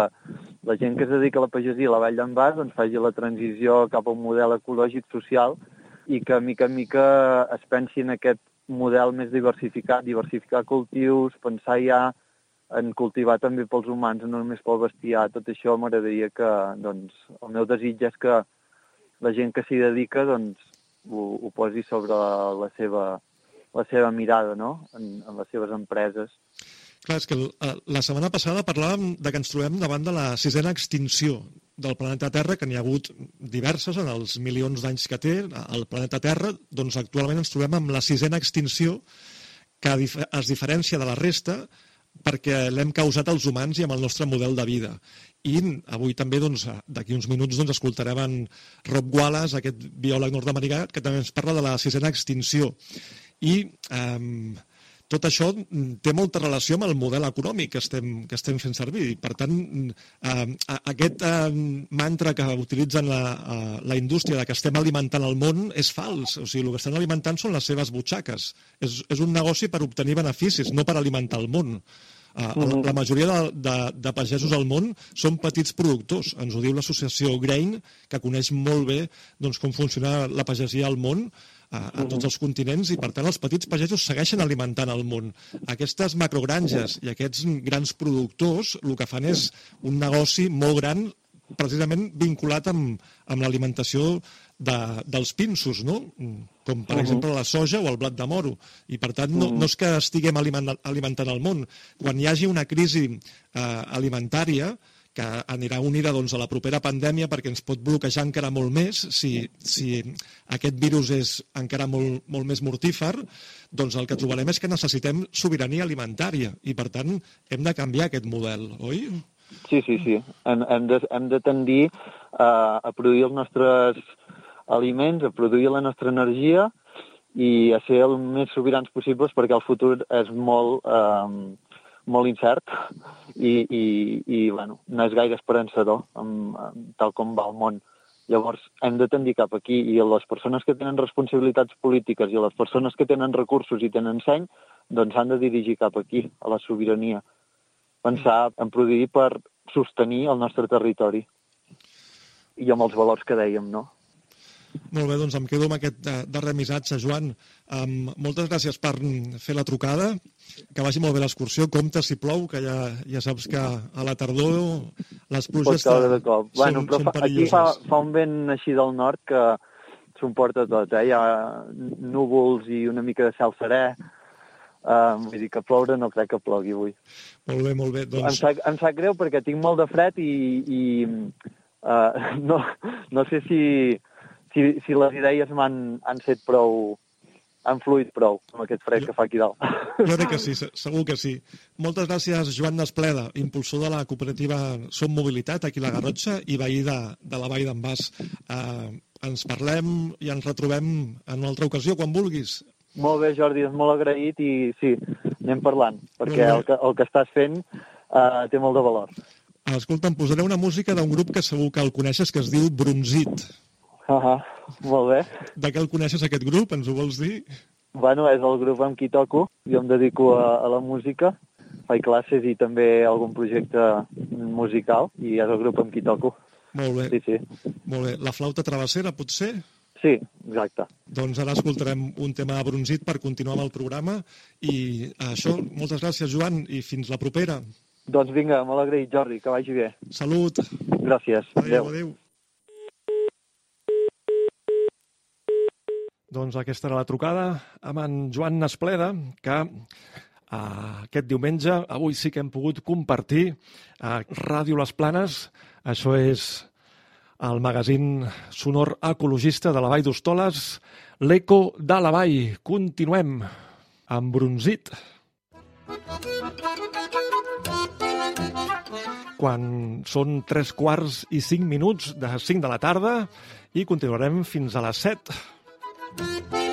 la gent que es dedica a la pagesia a la Vall d'en Bas doncs, faci la transició cap a un model ecològic social i que, mica en mica, es pensi en aquest model més diversificat, diversificar cultius, pensar ja en cultivar també pels humans, no només pel bestiar. Tot això m'agradaria que, doncs, el meu desig és que la gent que s'hi dedica, doncs, ho, ho posi sobre la seva, la seva mirada, no?, en, en les seves empreses. Clar, que eh, la setmana passada parlàvem de que ens trobem davant de la sisena extinció del planeta Terra, que n'hi ha hagut diverses en els milions d'anys que té el planeta Terra, doncs actualment ens trobem amb la sisena extinció que es diferencia de la resta perquè l'hem causat els humans i amb el nostre model de vida. I avui també, doncs, uns minuts, doncs, escoltarem en Rob Wallace, aquest biòleg nord-americà, que també ens parla de la sisena extinció. I eh, tot això té molta relació amb el model econòmic que estem, que estem fent servir. I, per tant, eh, aquest eh, mantra que utilitzen la, la indústria de que estem alimentant el món és fals. O sigui, el que estan alimentant són les seves butxaques. És, és un negoci per obtenir beneficis, no per alimentar el món. Uh, la, la majoria de, de, de pagesos al món són petits productors. Ens ho diu l'associació Grain, que coneix molt bé doncs, com funciona la pagesia al món, a, a tots els continents, i per tant els petits pagesos segueixen alimentant el món. Aquestes macrogranges i aquests grans productors el que fan és un negoci molt gran precisament vinculat amb, amb l'alimentació de, dels pinsos, no? com per uh -huh. exemple la soja o el blat de moro. I per tant no, no és que estiguem alimentant, alimentant el món. Quan hi hagi una crisi eh, alimentària, que anirà unida doncs, a la propera pandèmia perquè ens pot bloquejar encara molt més si, si aquest virus és encara molt, molt més mortífer, doncs el que trobarem és que necessitem sobirania alimentària i per tant hem de canviar aquest model, oi? Sí, sí, sí. Hem, hem, de, hem de tendir a, a produir els nostres aliments, a produir la nostra energia i a ser el més sobirans possibles perquè el futur és molt, eh, molt incert i, i, i bueno, no és gaire esperançador amb, amb, tal com va el món. Llavors, hem de tendir cap aquí i les persones que tenen responsabilitats polítiques i les persones que tenen recursos i tenen seny, doncs s'han de dirigir cap aquí, a la sobirania. Pensar en produir per sostenir el nostre territori i amb els valors que dèiem, no? Molt bé, doncs em quedo amb aquest eh, darrer missatge, Joan. Um, moltes gràcies per fer la trucada, que vagi molt bé l'excursió. Compte si plou, que ja, ja saps que a la tardor les Pot pluges caure de cop. són, bueno, però són fa, aquí fa, perilloses. fa un vent així del nord que s'ho emporta tot, eh? Hi ha núvols i una mica de cel serè. Uh, vull dir que ploure no crec que plogui avui. Molt bé, molt bé. Em Doncs, sap, em sap greu perquè tinc molt de fred i, i uh, no, no sé si, si, si les idees m'han han set prou han fluït prou amb aquest fred que fa aquí dalt. jo crec que sí, se- segur que sí. Moltes gràcies, Joan Despleda, impulsor de la cooperativa Som Mobilitat, aquí a la Garrotxa, i veí de, de la Vall d'en Bas. Uh, ens parlem i ens retrobem en una altra ocasió, quan vulguis. Molt bé, Jordi, és molt agraït i sí, anem parlant, perquè el que, el que estàs fent uh, té molt de valor. Escolta, em posaré una música d'un grup que segur que el coneixes, que es diu Bronzit. Uh -huh. Molt bé. De què el coneixes, aquest grup? Ens ho vols dir? Bueno, és el grup amb qui toco. Jo em dedico a, a la música, faig classes i també algun projecte musical, i és el grup amb qui toco. Molt bé, Sí, sí. molt bé. La flauta travessera, potser? Sí, exacte. Doncs ara escoltarem un tema de Bronzit per continuar amb el programa. I això, moltes gràcies, Joan, i fins la propera. Doncs vinga, molt agraït, Jordi, que vagi bé. Salut. Gràcies. Adéu, adéu. Doncs aquesta era la trucada amb en Joan Nespleda, que uh, aquest diumenge, avui sí que hem pogut compartir a Ràdio Les Planes. Això és el magazín sonor ecologista de la Vall d'Hostoles, l'Eco de la Vall. Continuem amb Bronzit. quan són tres quarts i cinc minuts de cinc de la tarda i continuarem fins a les set. Thank.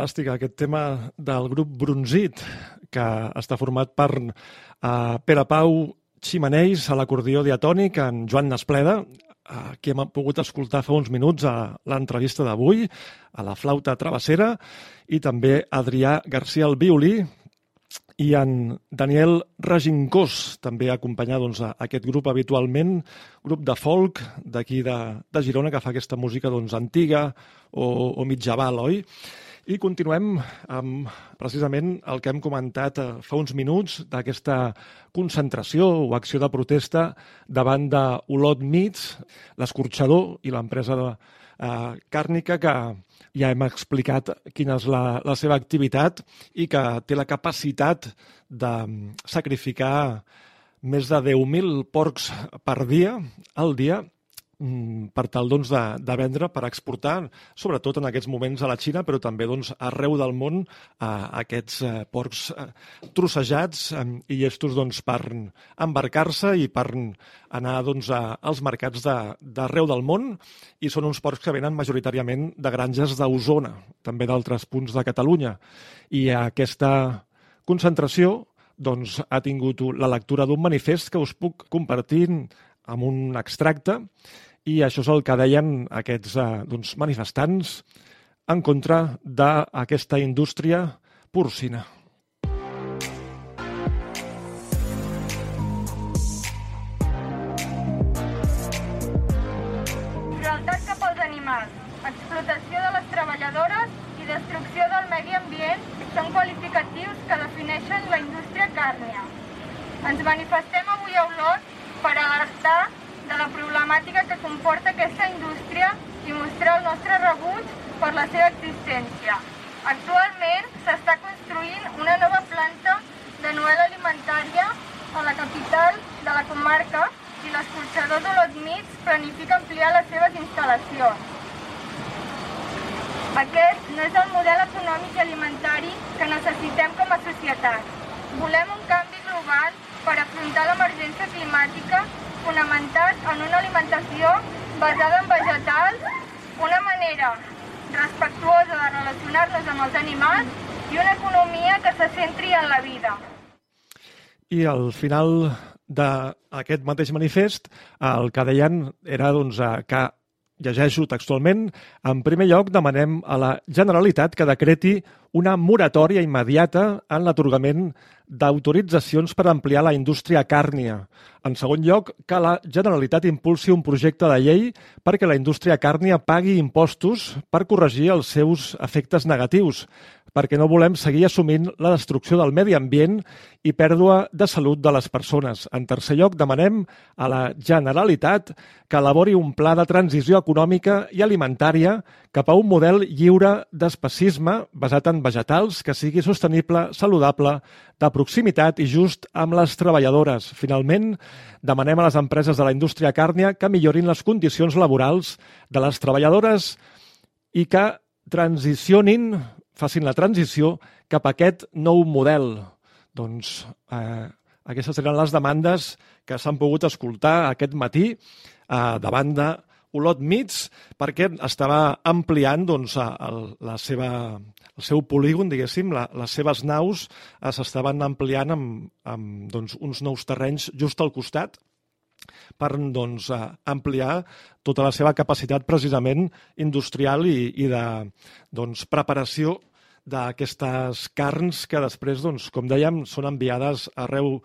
Fantàstic, aquest tema del grup Bronzit, que està format per uh, Pere Pau Ximeneis a l'acordió diatònic, en Joan Nespleda, uh, que hem pogut escoltar fa uns minuts a l'entrevista d'avui, a la flauta travessera, i també Adrià García al violí, i en Daniel Regincós, també acompanyar doncs, a aquest grup habitualment, grup de folk d'aquí de, de Girona que fa aquesta música doncs, antiga o, o mitjaval, oi? I continuem amb precisament el que hem comentat eh, fa uns minuts d'aquesta concentració o acció de protesta davant de Olot Meats, l'escorxador i l'empresa de, eh, càrnica que ja hem explicat quina és la, la seva activitat i que té la capacitat de sacrificar més de 10.000 porcs per dia, al dia, per tal doncs, de, de vendre, per exportar, sobretot en aquests moments a la Xina, però també doncs, arreu del món, a aquests eh, porcs eh, trossejats eh, i llestos doncs, per embarcar-se i per anar doncs, a, als mercats d'arreu de, del món i són uns porcs que venen majoritàriament de granges d'Osona, també d'altres punts de Catalunya. I aquesta concentració doncs, ha tingut la lectura d'un manifest que us puc compartir amb un extracte i això és el que deien aquests eh, doncs, manifestants en contra d'aquesta indústria porcina. Crueltat cap als animals, explotació de les treballadores i destrucció del medi ambient són qualificatius que defineixen la indústria càrnia. Ens manifestem avui a Olot per alertar de la problemàtica que comporta aquesta indústria i mostrar el nostre rebuig per la seva existència. Actualment s'està construint una nova planta de novel·la alimentària a la capital de la comarca i l'escorxador d'Olot Mig planifica ampliar les seves instal·lacions. Aquest no és el model econòmic i alimentari que necessitem com a societat. Volem un canvi global per afrontar l'emergència climàtica fonamentat en una alimentació basada en vegetals, una manera respectuosa de relacionar-nos amb els animals i una economia que se centri en la vida. I al final d'aquest mateix manifest, el que deien era doncs, que llegeixo textualment, en primer lloc demanem a la Generalitat que decreti una moratòria immediata en l'atorgament d'autoritzacions per ampliar la indústria càrnia. En segon lloc, que la Generalitat impulsi un projecte de llei perquè la indústria càrnia pagui impostos per corregir els seus efectes negatius, perquè no volem seguir assumint la destrucció del medi ambient i pèrdua de salut de les persones. En tercer lloc, demanem a la Generalitat que elabori un pla de transició econòmica i alimentària cap a un model lliure d'especisme basat en vegetals que sigui sostenible, saludable, de proximitat i just amb les treballadores. Finalment, demanem a les empreses de la indústria càrnia que millorin les condicions laborals de les treballadores i que transicionin, facin la transició cap a aquest nou model. Doncs eh, aquestes seran les demandes que s'han pogut escoltar aquest matí eh, davant de Olot Mits perquè estava ampliant doncs, el, la seva, el seu polígon, diguéssim, la, les seves naus eh, s'estaven ampliant amb, amb doncs, uns nous terrenys just al costat per doncs, ampliar tota la seva capacitat precisament industrial i, i de doncs, preparació d'aquestes carns que després, doncs, com dèiem, són enviades arreu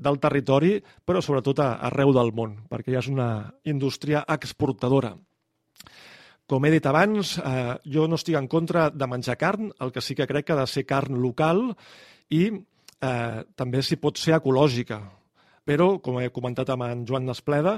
del territori, però sobretot arreu del món, perquè ja és una indústria exportadora. Com he dit abans, eh, jo no estic en contra de menjar carn, el que sí que crec que ha de ser carn local i eh, també si pot ser ecològica. Però, com he comentat amb en Joan Nespleda,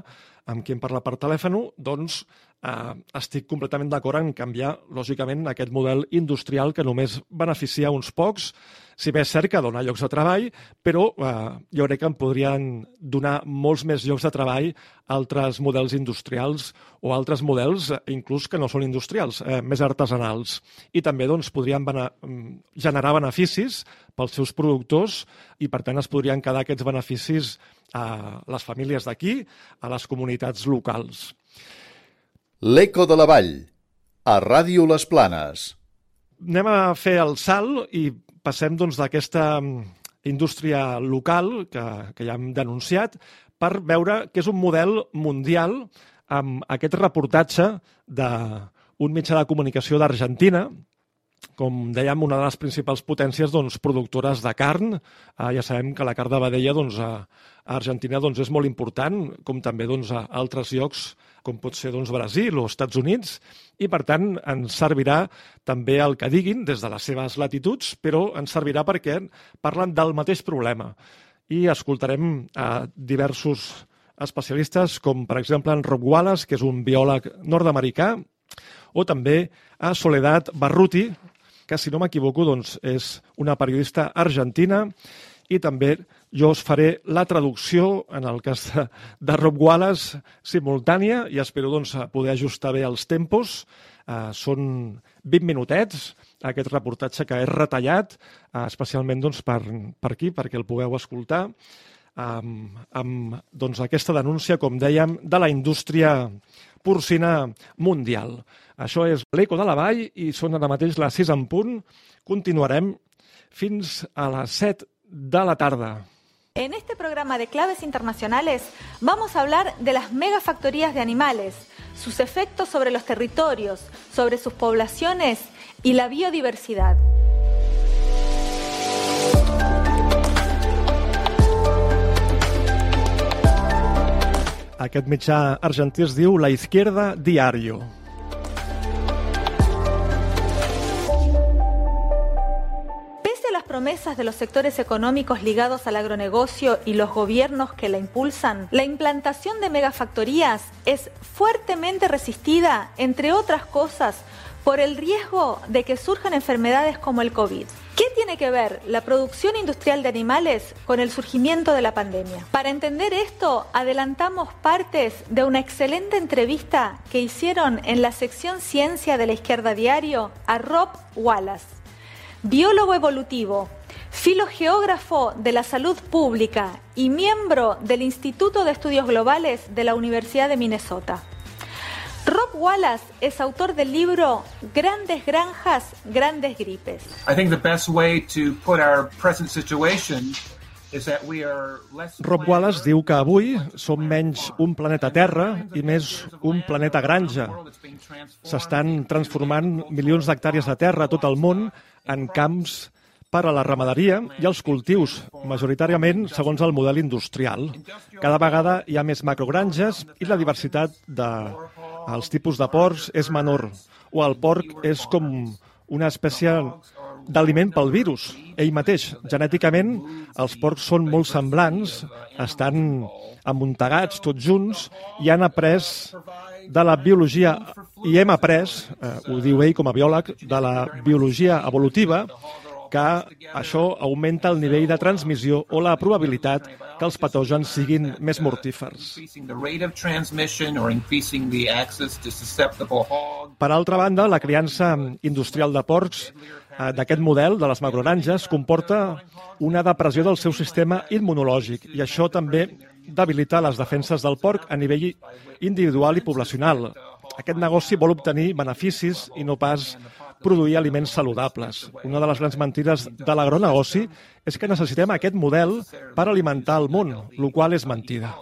amb qui em parla per telèfon, doncs eh, estic completament d'acord en canviar, lògicament, aquest model industrial que només beneficia uns pocs, si bé és cert que dona llocs de treball, però eh, jo crec que en podrien donar molts més llocs de treball altres models industrials o altres models, eh, inclús que no són industrials, eh, més artesanals. I també doncs, podrien bene mm, generar beneficis pels seus productors i, per tant, es podrien quedar aquests beneficis a les famílies d'aquí, a les comunitats locals. L'Eco de la Vall, a Ràdio Les Planes. anem a fer el salt i passem doncs, d'aquesta doncs, indústria local que, que ja hem denunciat per veure que és un model mundial amb aquest reportatge d'un mitjà de comunicació d'Argentina, com dèiem, una de les principals potències doncs, productores de carn. Eh, ja sabem que la carn de vedella doncs, a, Argentina doncs, és molt important, com també doncs, a altres llocs com pot ser doncs, Brasil o Estats Units, i per tant ens servirà també el que diguin des de les seves latituds, però ens servirà perquè parlen del mateix problema. I escoltarem a diversos especialistes, com per exemple en Rob Wallace, que és un biòleg nord-americà, o també a Soledad Barruti, que si no m'equivoco doncs, és una periodista argentina i també jo us faré la traducció, en el cas de, de Rob Wallace, simultània, i espero doncs, poder ajustar bé els tempos. Uh, són 20 minutets, aquest reportatge que és retallat, uh, especialment doncs, per, per aquí, perquè el pugueu escoltar, amb, amb doncs, aquesta denúncia, com dèiem, de la indústria porcina mundial. Això és l'Eco de la Vall i són ara mateix les 6 en punt. Continuarem fins a les 7 de la tarda. En este programa de claves internacionales vamos a hablar de las megafactorías de animales, sus efectos sobre los territorios, sobre sus poblaciones y la biodiversidad. Aquest mitjà argentí La Izquierda Diario. Promesas de los sectores económicos ligados al agronegocio y los gobiernos que la impulsan, la implantación de megafactorías es fuertemente resistida, entre otras cosas, por el riesgo de que surjan enfermedades como el COVID. ¿Qué tiene que ver la producción industrial de animales con el surgimiento de la pandemia? Para entender esto, adelantamos partes de una excelente entrevista que hicieron en la sección Ciencia de la Izquierda Diario a Rob Wallace biólogo evolutivo, filogeógrafo de la salud pública y miembro del Instituto de Estudios Globales de la Universidad de Minnesota. Rob Wallace es autor del libro Grandes granjas, grandes gripes. I think the best way to put our present situation Rob Wallace diu que avui som menys un planeta Terra i més un planeta granja. S'estan transformant milions d'hectàrees de terra a tot el món en camps per a la ramaderia i els cultius, majoritàriament segons el model industrial. Cada vegada hi ha més macrogranges i la diversitat dels de, tipus de porcs és menor, o el porc és com una espècie d'aliment pel virus. Ell mateix, genèticament, els porcs són molt semblants, estan amuntegats tots junts i han après de la biologia i hem après, eh, ho diu ell com a biòleg, de la biologia evolutiva que això augmenta el nivell de transmissió o la probabilitat que els patògens siguin més mortífers. Per altra banda, la criança industrial de porcs d'aquest model de les macrogranges comporta una depressió del seu sistema immunològic i això també debilita les defenses del porc a nivell individual i poblacional. Aquest negoci vol obtenir beneficis i no pas produir aliments saludables. Una de les grans mentides de l'agronegoci és que necessitem aquest model per alimentar el món, el qual és mentida.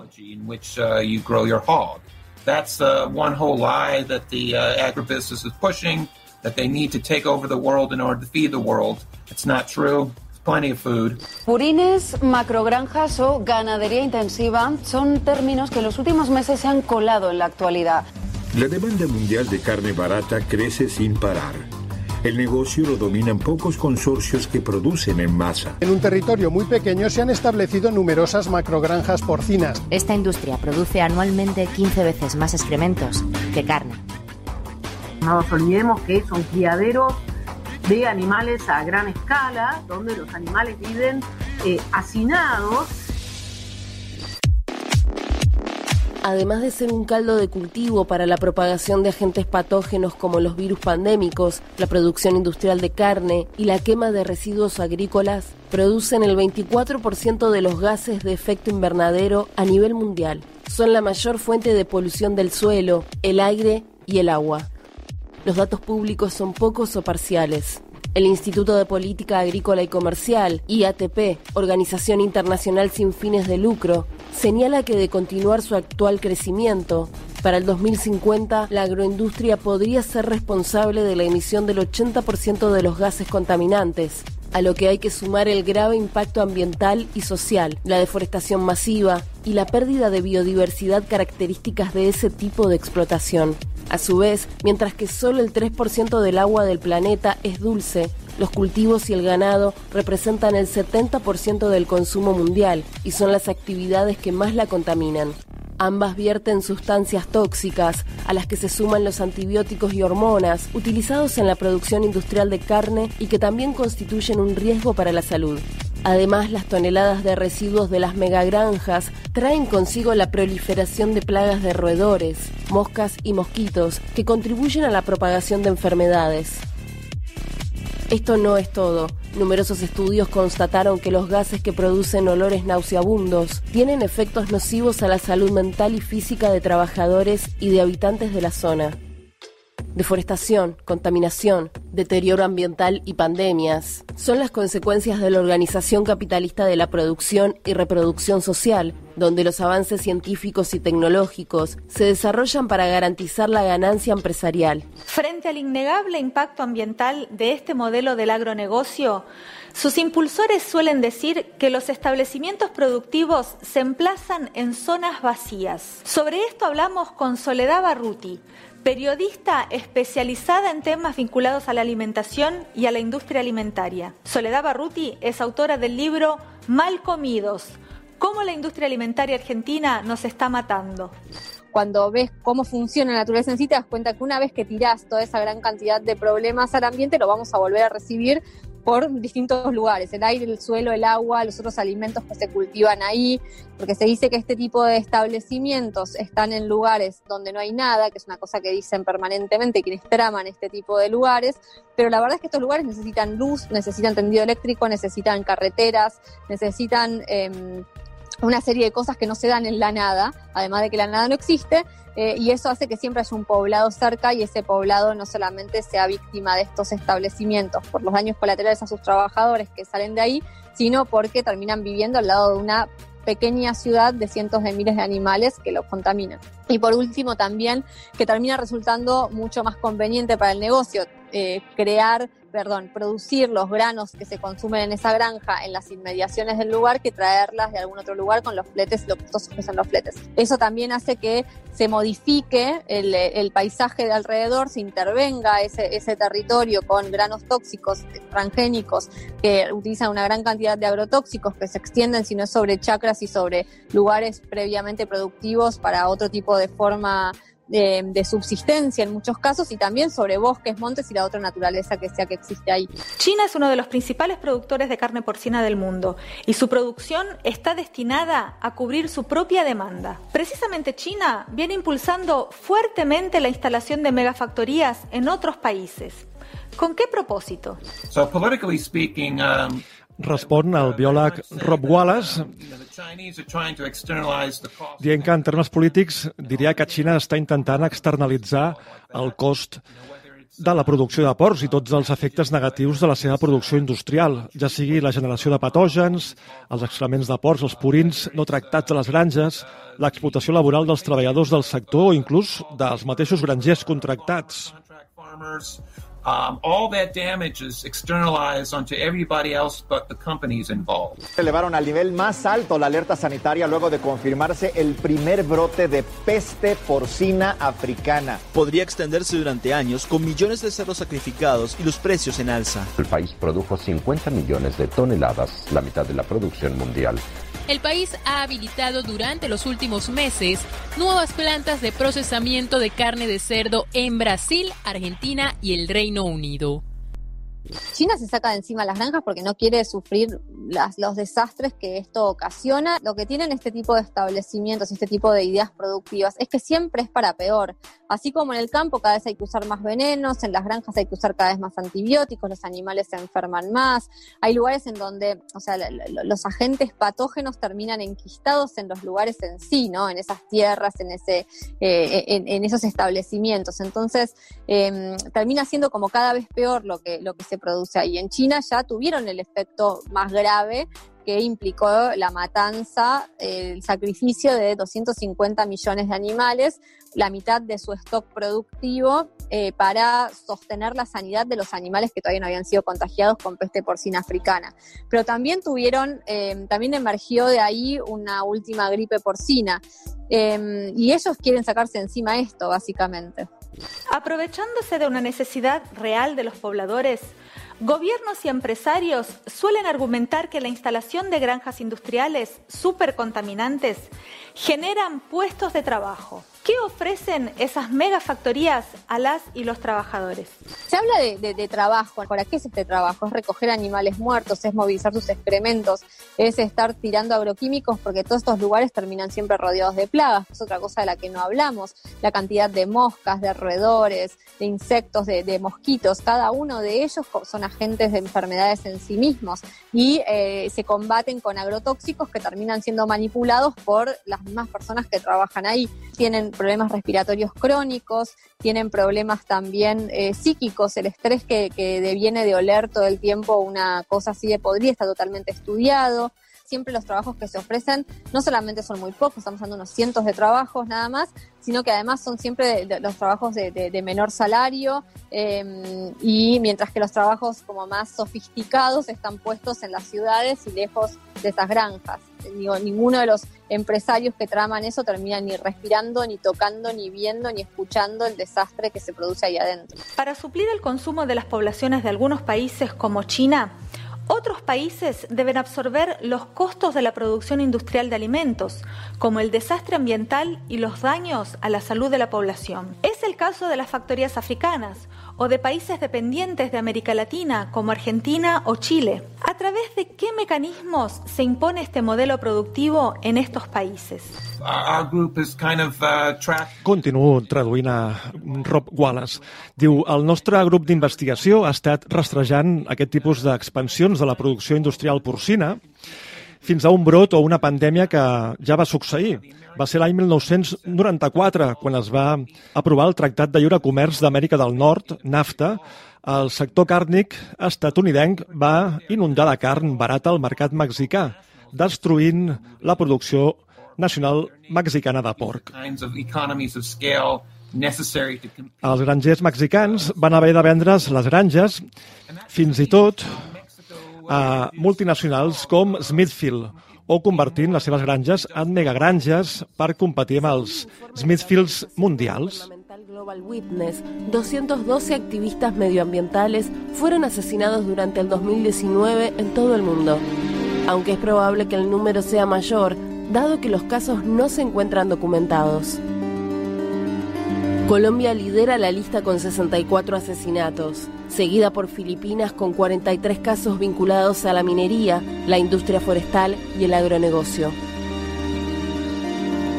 That's uh, one whole lie that the uh, agribusiness is pushing, that they need to take over the world in order to feed the world. It's not true. Plenty of food. Purines, macrogranjas o ganadería intensiva son términos que en los últimos meses se han colado en la actualidad. La demanda mundial de carne barata crece sin parar. El negocio lo dominan pocos consorcios que producen en masa. En un territorio muy pequeño se han establecido numerosas macrogranjas porcinas. Esta industria produce anualmente 15 veces más excrementos que carne. No nos olvidemos que son criaderos de animales a gran escala, donde los animales viven eh, hacinados Además de ser un caldo de cultivo para la propagación de agentes patógenos como los virus pandémicos, la producción industrial de carne y la quema de residuos agrícolas producen el 24% de los gases de efecto invernadero a nivel mundial. Son la mayor fuente de polución del suelo, el aire y el agua. Los datos públicos son pocos o parciales. El Instituto de Política Agrícola y Comercial, IATP, Organización Internacional sin fines de lucro, señala que de continuar su actual crecimiento, para el 2050 la agroindustria podría ser responsable de la emisión del 80% de los gases contaminantes, a lo que hay que sumar el grave impacto ambiental y social, la deforestación masiva y la pérdida de biodiversidad características de ese tipo de explotación. A su vez, mientras que solo el 3% del agua del planeta es dulce, los cultivos y el ganado representan el 70% del consumo mundial y son las actividades que más la contaminan. Ambas vierten sustancias tóxicas, a las que se suman los antibióticos y hormonas utilizados en la producción industrial de carne y que también constituyen un riesgo para la salud. Además, las toneladas de residuos de las megagranjas traen consigo la proliferación de plagas de roedores, moscas y mosquitos que contribuyen a la propagación de enfermedades. Esto no es todo. Numerosos estudios constataron que los gases que producen olores nauseabundos tienen efectos nocivos a la salud mental y física de trabajadores y de habitantes de la zona. Deforestación, contaminación, deterioro ambiental y pandemias son las consecuencias de la organización capitalista de la producción y reproducción social, donde los avances científicos y tecnológicos se desarrollan para garantizar la ganancia empresarial. Frente al innegable impacto ambiental de este modelo del agronegocio, sus impulsores suelen decir que los establecimientos productivos se emplazan en zonas vacías. Sobre esto hablamos con Soledad Barruti, periodista especializada en temas vinculados a la alimentación y a la industria alimentaria. Soledad Barruti es autora del libro Mal comidos, cómo la industria alimentaria argentina nos está matando. Cuando ves cómo funciona la naturaleza en sí, te das cuenta que una vez que tirás toda esa gran cantidad de problemas al ambiente, lo vamos a volver a recibir por distintos lugares, el aire, el suelo, el agua, los otros alimentos que se cultivan ahí, porque se dice que este tipo de establecimientos están en lugares donde no hay nada, que es una cosa que dicen permanentemente quienes traman este tipo de lugares, pero la verdad es que estos lugares necesitan luz, necesitan tendido eléctrico, necesitan carreteras, necesitan... Eh, una serie de cosas que no se dan en la nada, además de que la nada no existe, eh, y eso hace que siempre haya un poblado cerca y ese poblado no solamente sea víctima de estos establecimientos por los daños colaterales a sus trabajadores que salen de ahí, sino porque terminan viviendo al lado de una pequeña ciudad de cientos de miles de animales que los contaminan. Y por último también que termina resultando mucho más conveniente para el negocio eh, crear perdón, producir los granos que se consumen en esa granja en las inmediaciones del lugar que traerlas de algún otro lugar con los fletes, lo que son los fletes. Eso también hace que se modifique el, paisaje de alrededor, se intervenga ese, ese territorio con granos tóxicos, transgénicos, que utilizan una gran cantidad de agrotóxicos que se extienden, si no es sobre chacras y sobre lugares previamente productivos para otro tipo de forma de, subsistencia en muchos casos y también sobre bosques, montes y la otra naturaleza que sea que existe ahí. China es uno de los principales productores de carne porcina del mundo y su producción está destinada a cubrir su propia demanda. Precisamente China viene impulsando fuertemente la instalación de megafactorías en otros países. ¿Con qué propósito? So, politically speaking, um... Respon el biòleg Rob Wallace, dient que en termes polítics diria que Xina està intentant externalitzar el cost de la producció de porcs i tots els efectes negatius de la seva producció industrial, ja sigui la generació de patògens, els excrements de porcs, els purins no tractats de les granges, l'explotació laboral dels treballadors del sector o inclús dels mateixos grangers contractats. Um, all that damage is externalized onto everybody else but the companies involved. Elevaron al nivel más alto la alerta sanitaria luego de confirmarse el primer brote de peste porcina africana. Podría extenderse durante años con millones de cerdos sacrificados y los precios en alza. El país produjo 50 millones de toneladas, la mitad de la producción mundial. El país ha habilitado durante los últimos meses nuevas plantas de procesamiento de carne de cerdo en Brasil, Argentina y el Reino Unido. China se saca de encima las granjas porque no quiere sufrir los desastres que esto ocasiona. Lo que tienen este tipo de establecimientos, este tipo de ideas productivas, es que siempre es para peor. Así como en el campo cada vez hay que usar más venenos, en las granjas hay que usar cada vez más antibióticos, los animales se enferman más. Hay lugares en donde, o sea, los agentes patógenos terminan enquistados en los lugares en sí, ¿no? En esas tierras, en ese, eh, en, esos establecimientos. Entonces, em, termina siendo como cada vez peor lo que, lo que se produce ahí. En China ya tuvieron el efecto más grave que implicó la matanza, el sacrificio de 250 millones de animales, la mitad de su stock productivo, eh, para sostener la sanidad de los animales que todavía no habían sido contagiados con peste porcina africana. Pero también tuvieron, eh, también emergió de ahí una última gripe porcina. Eh, y ellos quieren sacarse encima esto, básicamente. Aprovechándose de una necesidad real de los pobladores, Gobiernos y empresarios suelen argumentar que la instalación de granjas industriales supercontaminantes generan puestos de trabajo. ¿Qué ofrecen esas megafactorías a las y los trabajadores? Se habla de, trabajo. ¿Para qué es este trabajo? Es recoger animales muertos, es movilizar sus excrementos, es estar tirando agroquímicos porque todos estos lugares terminan siempre rodeados de plagas. Es otra cosa de la que no hablamos. La cantidad de moscas, de roedores, de insectos, de, de mosquitos. Cada uno de ellos son agentes de enfermedades en sí mismos y eh, se combaten con agrotóxicos que terminan siendo manipulados por las mismas personas que trabajan ahí. Tienen problemas respiratorios crónicos, tienen problemas también eh, psíquicos, el estrés que, que deviene de oler todo el tiempo una cosa así de podrida está totalmente estudiado siempre los trabajos que se ofrecen no solamente son muy pocos, estamos hablando de unos cientos de trabajos nada más, sino que además son siempre los trabajos de, menor salario em, y mientras que los trabajos como más sofisticados están puestos en las ciudades y lejos de esas granjas. ninguno de los empresarios que traman eso termina ni respirando, ni tocando, ni viendo, ni escuchando el desastre que se produce ahí adentro. Para suplir el consumo de las poblaciones de algunos países como China, otros países deben absorber los costos de la producción industrial de alimentos, como el desastre ambiental y los daños a la salud de la población. Es el caso de las factorías africanas o de países dependientes de América Latina, como Argentina o Chile. ¿A través de qué mecanismos se impone este modelo productivo en estos países? Uh, Continuo traduint a Rob Wallace. Diu, el nostre grup d'investigació ha estat rastrejant aquest tipus d'expansions de la producció industrial porcina fins a un brot o una pandèmia que ja va succeir. Va ser l'any 1994, quan es va aprovar el Tractat de Lliure Comerç d'Amèrica del Nord, NAFTA, el sector càrnic estatunidenc va inundar de carn barata al mercat mexicà, destruint la producció nacional mexicana de porc. Els grangers mexicans van haver de vendre's les granges fins i tot a multinacionals com Smithfield o convertint les seves granges en megagranges per competir amb els Smithfields mundials. Global Witness, 212 activistas medioambientales fueron asesinados durante el 2019 en todo el mundo. Aunque es probable que el número sea mayor, dado que los casos no se encuentran documentados. Colombia lidera la lista con 64 asesinatos, seguida por Filipinas con 43 casos vinculados a la minería, la industria forestal y el agronegocio.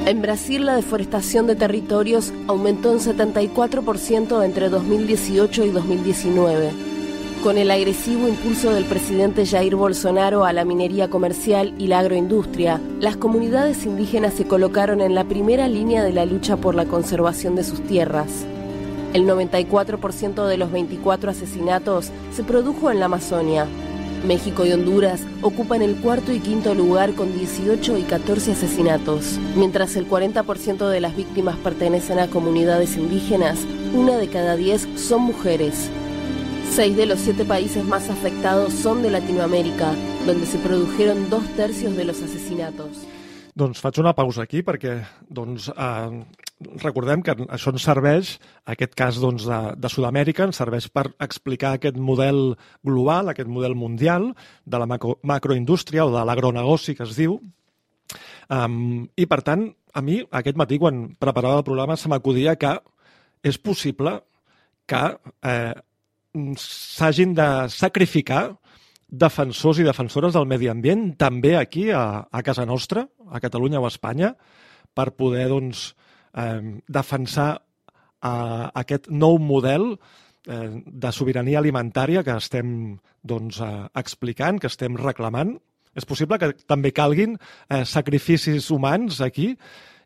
En Brasil la deforestación de territorios aumentó un 74% entre 2018 y 2019 con el agresivo impulso del presidente Jair Bolsonaro a la minería comercial y la agroindustria, las comunidades indígenas se colocaron en la primera línea de la lucha por la conservación de sus tierras. El 94% de los 24 asesinatos se produjo en la Amazonia. México y Honduras ocupan el cuarto y quinto lugar con 18 y 14 asesinatos, mientras el 40% de las víctimas pertenecen a comunidades indígenas, una de cada 10 son mujeres. Seis de los siete países más afectados son de Latinoamérica, donde se produjeron dos tercios de los asesinatos. Doncs faig una pausa aquí perquè doncs, eh, recordem que això ens serveix, aquest cas doncs, de, de Sud-amèrica, ens serveix per explicar aquest model global, aquest model mundial de la macro, macroindústria o de l'agronegoci que es diu. Um, I, per tant, a mi aquest matí, quan preparava el programa, se m'acudia que és possible que eh, s'hagin de sacrificar defensors i defensores del medi ambient també aquí a, a casa nostra, a Catalunya o a Espanya, per poder doncs, eh, defensar eh, aquest nou model eh, de sobirania alimentària que estem doncs, eh, explicant, que estem reclamant. És possible que també calguin eh, sacrificis humans aquí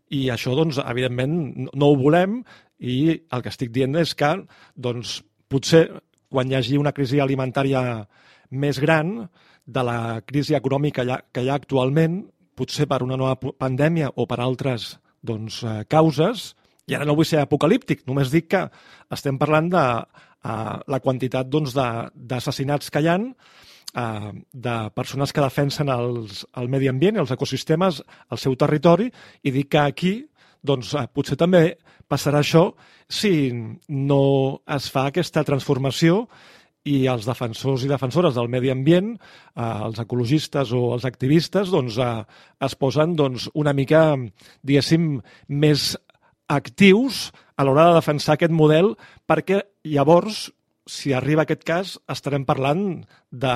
i això, doncs, evidentment, no ho volem i el que estic dient és que doncs, potser quan hi hagi una crisi alimentària més gran de la crisi econòmica que hi ha, actualment, potser per una nova pandèmia o per altres doncs, eh, causes, i ara no vull ser apocalíptic, només dic que estem parlant de uh, la quantitat doncs, d'assassinats que hi ha, uh, de persones que defensen els, el medi ambient els ecosistemes al seu territori, i dic que aquí doncs, uh, potser també passarà això si no es fa aquesta transformació i els defensors i defensores del medi ambient, eh, els ecologistes o els activistes, doncs, eh, es posen doncs, una mica, diguéssim, més actius a l'hora de defensar aquest model, perquè llavors, si arriba aquest cas, estarem parlant de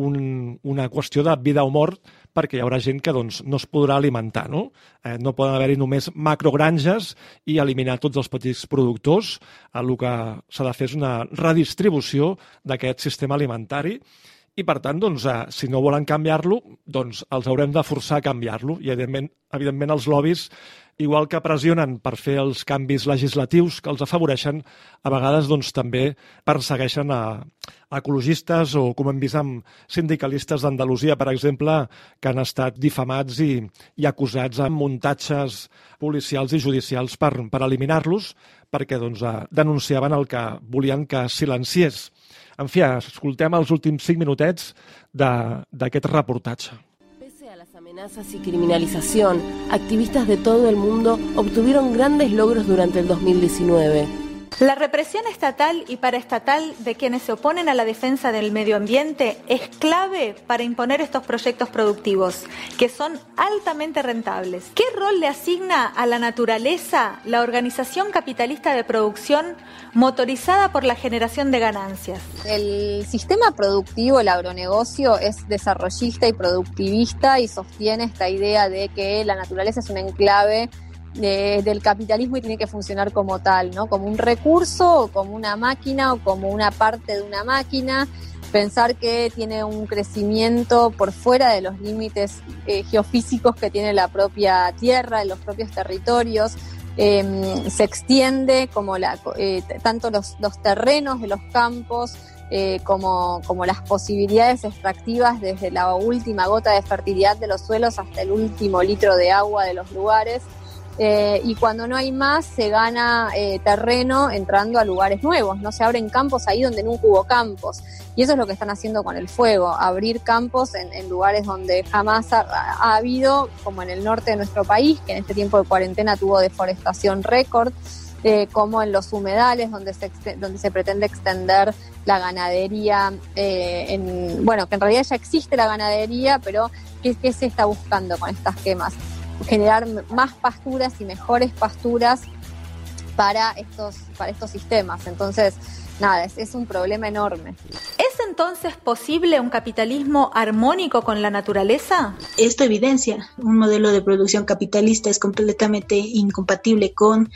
un, una qüestió de vida o mort perquè hi haurà gent que doncs, no es podrà alimentar. No, eh, no poden haver-hi només macrogranges i eliminar tots els petits productors. El que s'ha de fer és una redistribució d'aquest sistema alimentari i, per tant, doncs, eh, si no volen canviar-lo, doncs els haurem de forçar a canviar-lo. I, evidentment, evidentment, els lobbies igual que pressionen per fer els canvis legislatius que els afavoreixen, a vegades doncs, també persegueixen a, ecologistes o, com hem vist amb sindicalistes d'Andalusia, per exemple, que han estat difamats i, i acusats amb muntatges policials i judicials per, per eliminar-los, perquè doncs, denunciaven el que volien que silenciés. En fi, escoltem els últims cinc minutets d'aquest reportatge amenazas y criminalización, activistas de todo el mundo obtuvieron grandes logros durante el 2019. La represión estatal y paraestatal de quienes se oponen a la defensa del medio ambiente es clave para imponer estos proyectos productivos, que son altamente rentables. ¿Qué rol le asigna a la naturaleza la organización capitalista de producción motorizada por la generación de ganancias? El sistema productivo, el agronegocio, es desarrollista y productivista y sostiene esta idea de que la naturaleza es un enclave del capitalismo y tiene que funcionar como tal, ¿no? Como un recurso o como una máquina o como una parte de una máquina. Pensar que tiene un crecimiento por fuera de los límites eh, geofísicos que tiene la propia tierra, los propios territorios. Em, se extiende como la, eh, tanto los, terrenos de los campos eh, como, como las posibilidades extractivas desde la última gota de fertilidad de los suelos hasta el último litro de agua de los lugares. Eh, y cuando no hay más se gana eh, terreno entrando a lugares nuevos, no se abren campos ahí donde nunca hubo campos. Y eso es lo que están haciendo con el fuego, abrir campos en, lugares donde jamás ha, habido, como en el norte de nuestro país, que en este tiempo de cuarentena tuvo deforestación récord. Eh, como en los humedales donde se, donde se pretende extender la ganadería, en, bueno, que en realidad ya existe la ganadería, pero ¿qué, ¿qué se está buscando con estas quemas? Generar más pasturas y mejores pasturas para estos, para estos sistemas. Entonces, nada, es, es, un problema enorme. ¿Es entonces posible un capitalismo armónico con la naturaleza? Esto evidencia un modelo de producción capitalista es completamente incompatible con,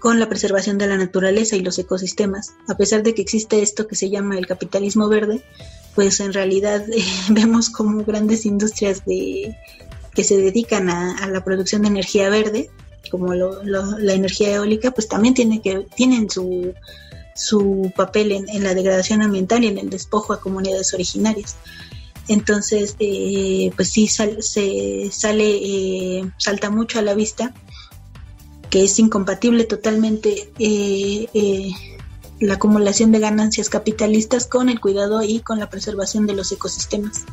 con la preservación de la naturaleza y los ecosistemas. A pesar de que existe esto que se llama el capitalismo verde, pues en realidad eh, vemos como grandes industrias de que se dedican a, la producción de energía verde, como la energía eólica, pues también tiene que, tienen su, su papel en, la degradación ambiental y en el despojo a comunidades originarias. Entonces, eh, pues sí se sale, eh, salta mucho a la vista que es incompatible totalmente eh, la acumulación de ganancias capitalistas con el cuidado y con la preservación de los ecosistemas.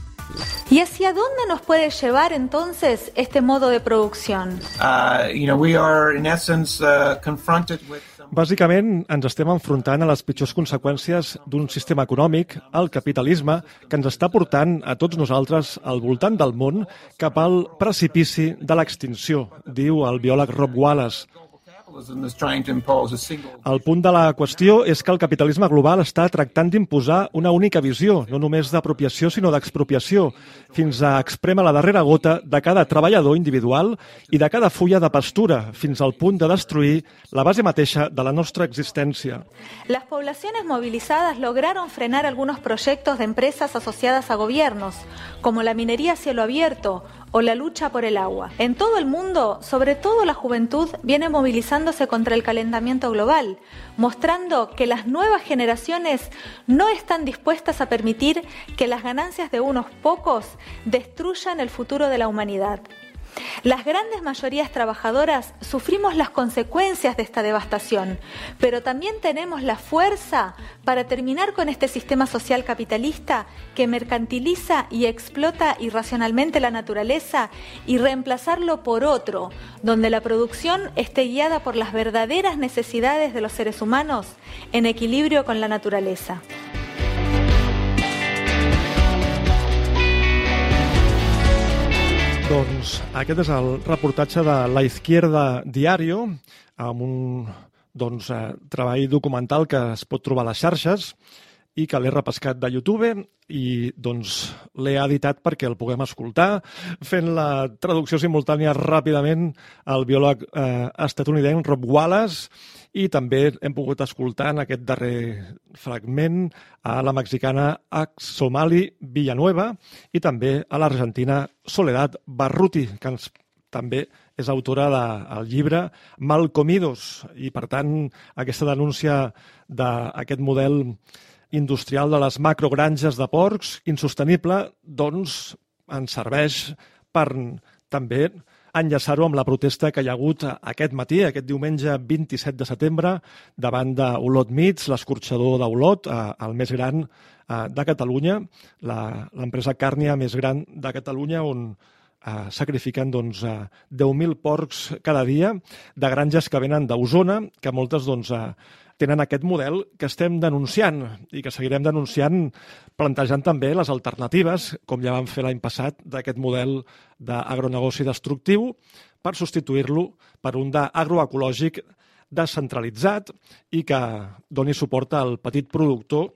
¿Y hacia dónde nos puede llevar entonces este modo de producción? Uh, you know, we are in essence uh, confronted with Bàsicament, ens estem enfrontant a les pitjors conseqüències d'un sistema econòmic, el capitalisme, que ens està portant a tots nosaltres al voltant del món cap al precipici de l'extinció, diu el biòleg Rob Wallace. El punt de la qüestió és que el capitalisme global està tractant d'imposar una única visió, no només d'apropiació, sinó d'expropiació, fins a exprema la darrera gota de cada treballador individual i de cada fulla de pastura, fins al punt de destruir la base mateixa de la nostra existència. Las poblaciones movilizadas lograron frenar algunos proyectos de empresas asociadas a gobiernos, como la minería a cielo abierto o la lucha por el agua. En todo el mundo, sobre todo la juventud, viene movilizándose contra el calentamiento global, mostrando que las nuevas generaciones no están dispuestas a permitir que las ganancias de unos pocos destruyan el futuro de la humanidad. Las grandes mayorías trabajadoras sufrimos las consecuencias de esta devastación, pero también tenemos la fuerza para terminar con este sistema social capitalista que mercantiliza y explota irracionalmente la naturaleza y reemplazarlo por otro, donde la producción esté guiada por las verdaderas necesidades de los seres humanos en equilibrio con la naturaleza. Doncs aquest és el reportatge de La Izquierda Diario, amb un doncs, eh, treball documental que es pot trobar a les xarxes i que l'he repescat de YouTube i doncs l'he editat perquè el puguem escoltar, fent la traducció simultània ràpidament al biòleg eh, estatunidenc Rob Wallace i també hem pogut escoltar en aquest darrer fragment a la mexicana Axomali Villanueva i també a l'argentina Soledad Barruti, que ens, també és autora del de, llibre Malcomidos. I, per tant, aquesta denúncia d'aquest model industrial de les macrogranges de porcs insostenible, doncs ens serveix per també enllaçar-ho amb la protesta que hi ha hagut aquest matí, aquest diumenge 27 de setembre, davant d'Olot Meats, l'escorxador d'Olot, eh, el més gran eh, de Catalunya, l'empresa càrnia més gran de Catalunya, on eh, sacrifiquen doncs, 10.000 porcs cada dia de granges que venen d'Osona, que moltes doncs, tenen aquest model que estem denunciant i que seguirem denunciant plantejant també les alternatives, com ja vam fer l'any passat, d'aquest model d'agronegoci destructiu per substituir-lo per un d'agroecològic descentralitzat i que doni suport al petit productor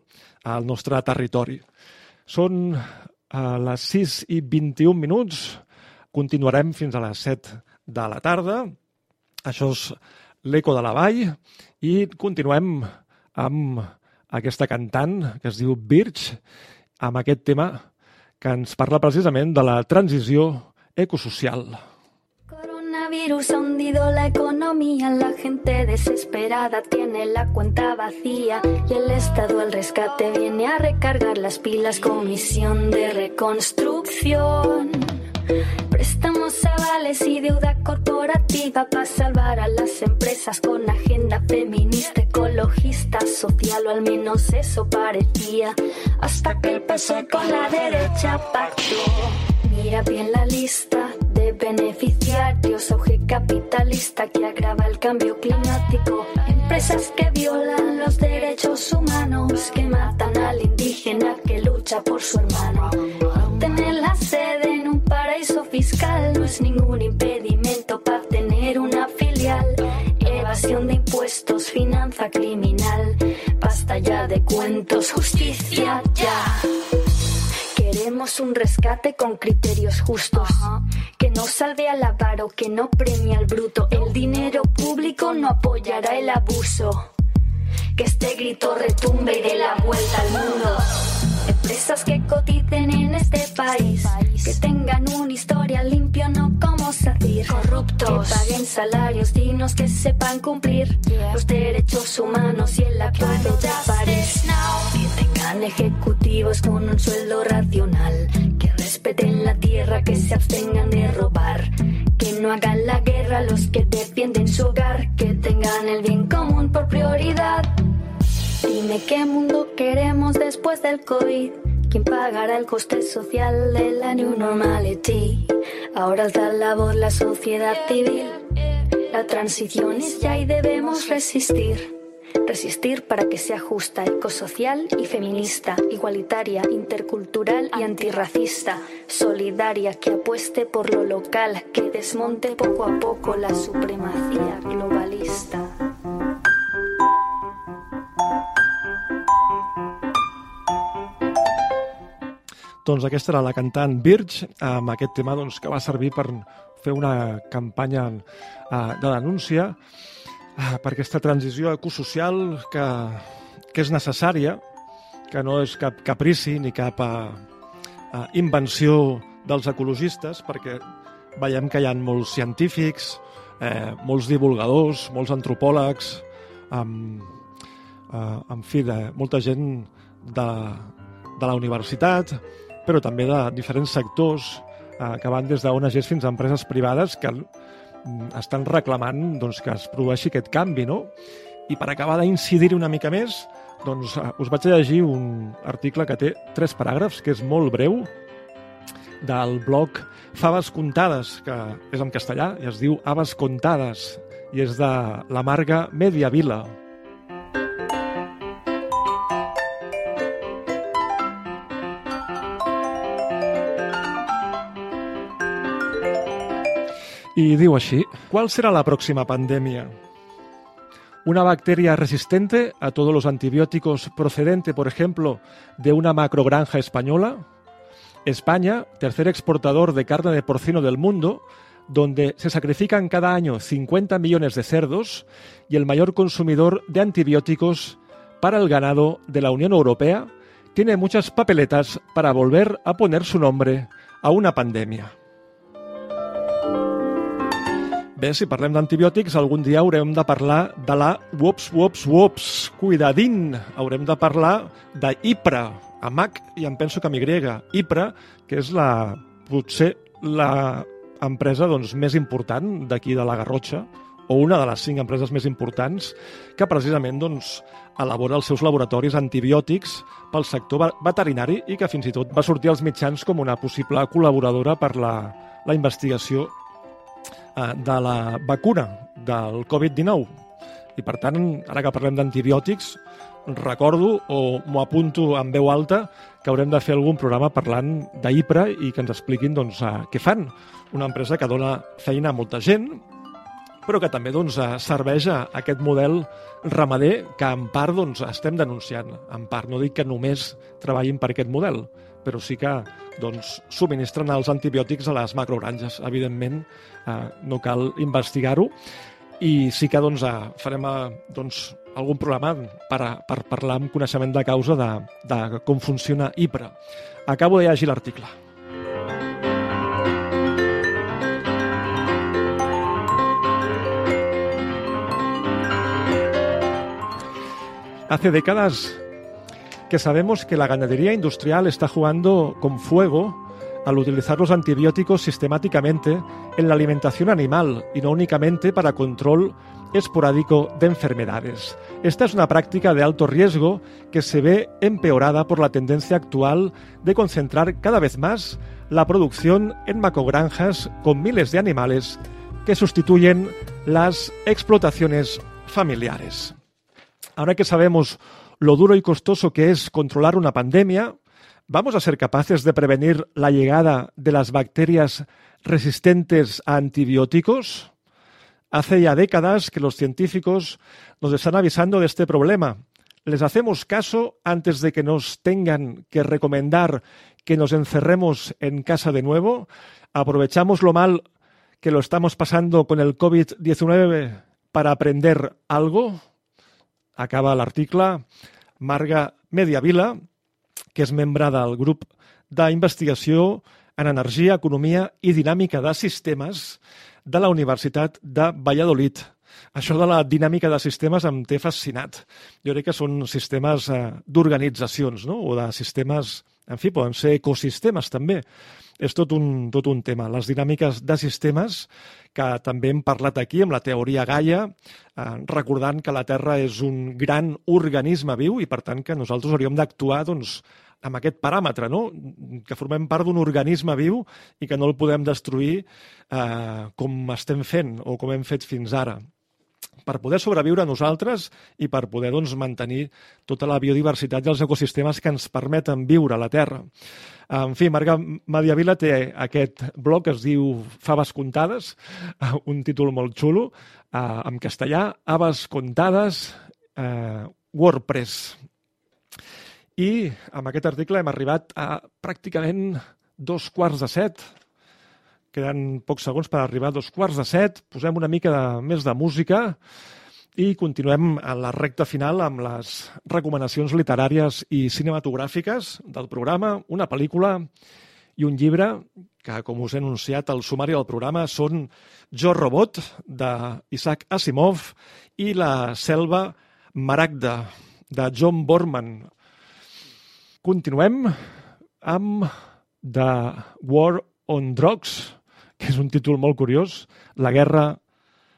al nostre territori. Són a les 6 i 21 minuts, continuarem fins a les 7 de la tarda. Això és l'Eco de la Vall i continuem amb aquesta cantant que es diu Birch, amb aquest tema que ens parla precisament de la transició ecosocial. Coronavirus ha hundido la economía, la gente desesperada tiene la cuenta vacía y el Estado al rescate viene a recargar las pilas con misión de reconstrucción. Préstamos avales y deuda corporativa para salvar a las empresas con agenda feminista, ecologista, social o al menos eso parecía. Hasta que el PSOE con la derecha pactó. Mira bien la lista de beneficiarios, auge capitalista que agrava el cambio climático. Empresas que violan los derechos humanos, que matan al indígena que lucha por su hermano. Tener la sede paraíso fiscal no es ningún impedimento para tener una filial. Evasión de impuestos, finanza criminal. Basta ya de cuentos, justicia ya. Queremos un rescate con criterios justos, que no salve al avaro, que no premia al bruto. El dinero público no apoyará el abuso. Que este grito retumbe y dé la vuelta al mundo. Empresas que coticen en este país, que tengan una historia limpio, no como SACIR. Corruptos, que paguen salarios dignos, que sepan cumplir los derechos humanos y el acuerdo de París. Que tengan ejecutivos con un sueldo racional, que respeten la tierra, que se abstengan de robar. Que no hagan la guerra los que defienden su hogar, que tengan el bien común por prioridad. Dime qué mundo queremos después del COVID. ¿Quién pagará el coste social de la New Normality? Ahora alza la voz la sociedad civil. La transición es ya y debemos resistir. Resistir para que sea justa, ecosocial y feminista, igualitaria, intercultural y antirracista, solidaria, que apueste por lo local, que desmonte poco a poco la supremacía globalista. Doncs aquesta era la cantant Birch, amb aquest tema que va servir per fer una campanya uh, de denúncia per aquesta transició ecosocial que, que és necessària, que no és cap caprici ni cap uh, uh, invenció dels ecologistes, perquè veiem que hi ha molts científics, eh, molts divulgadors, molts antropòlegs, amb, eh, en fi, de molta gent de, de la universitat, però també de diferents sectors eh, que van des d'ONGs fins a empreses privades que estan reclamant doncs, que es produeixi aquest canvi, no? I per acabar d'incidir una mica més, doncs eh, us vaig llegir un article que té tres paràgrafs, que és molt breu, del blog Faves Contades, que és en castellà i es diu Aves Contades, i és de la marga Mediavila. Y digo así, ¿cuál será la próxima pandemia? Una bacteria resistente a todos los antibióticos procedente, por ejemplo, de una macrogranja española. España, tercer exportador de carne de porcino del mundo, donde se sacrifican cada año 50 millones de cerdos y el mayor consumidor de antibióticos para el ganado de la Unión Europea, tiene muchas papeletas para volver a poner su nombre a una pandemia. Bé, si parlem d'antibiòtics, algun dia haurem de parlar de la wops, wops, wops, cuidadín. Haurem de parlar d'IPRA, amb H i em penso que amb Y. IPRA, que és la, potser la empresa doncs, més important d'aquí de la Garrotxa, o una de les cinc empreses més importants que precisament doncs, elabora els seus laboratoris antibiòtics pel sector veterinari i que fins i tot va sortir als mitjans com una possible col·laboradora per la, la investigació de la vacuna del Covid-19. I per tant, ara que parlem d'antibiòtics, recordo o m'ho apunto en veu alta que haurem de fer algun programa parlant d'IPRA i que ens expliquin doncs, eh, què fan. Una empresa que dona feina a molta gent, però que també doncs, eh, serveix a aquest model ramader que en part doncs, estem denunciant. En part, no dic que només treballin per aquest model, però sí que doncs, subministren els antibiòtics a les macrogranges. Evidentment, eh, no cal investigar-ho, i sí que doncs, eh, farem eh, doncs, algun programa per, per parlar amb coneixement de causa de, de com funciona IPRA. Acabo de llegir l'article. Hace décadas que sabemos que la ganadería industrial está jugando con fuego al utilizar los antibióticos sistemáticamente en la alimentación animal y no únicamente para control esporádico de enfermedades. Esta es una práctica de alto riesgo que se ve empeorada por la tendencia actual de concentrar cada vez más la producción en macogranjas con miles de animales que sustituyen las explotaciones familiares. Ahora que sabemos lo duro y costoso que es controlar una pandemia, ¿vamos a ser capaces de prevenir la llegada de las bacterias resistentes a antibióticos? Hace ya décadas que los científicos nos están avisando de este problema. ¿Les hacemos caso antes de que nos tengan que recomendar que nos encerremos en casa de nuevo? ¿Aprovechamos lo mal que lo estamos pasando con el COVID-19 para aprender algo? Acaba l'article Marga Mediavila, que és membre del grup d'investigació en energia, economia i dinàmica de sistemes de la Universitat de Valladolid. Això de la dinàmica de sistemes em té fascinat. Jo crec que són sistemes eh, d'organitzacions, no? o de sistemes, en fi, poden ser ecosistemes també. És tot un, tot un tema. Les dinàmiques de sistemes que també hem parlat aquí amb la teoria Gaia, eh, recordant que la Terra és un gran organisme viu i, per tant, que nosaltres hauríem d'actuar doncs, amb aquest paràmetre, no? que formem part d'un organisme viu i que no el podem destruir eh, com estem fent o com hem fet fins ara per poder sobreviure nosaltres i per poder doncs, mantenir tota la biodiversitat i els ecosistemes que ens permeten viure a la Terra. En fi, Marga Mediavila té aquest blog que es diu Faves Contades, un títol molt xulo, eh, en castellà, Aves Contades, eh, WordPress. I amb aquest article hem arribat a pràcticament dos quarts de set. Queden pocs segons per arribar a dos quarts de set. Posem una mica de, més de música i continuem a la recta final amb les recomanacions literàries i cinematogràfiques del programa, una pel·lícula i un llibre que, com us he anunciat al sumari del programa, són Jo Robot, d'Isaac Asimov, i La selva maragda, de John Borman. Continuem amb The War on Drugs, que és un títol molt curiós, la guerra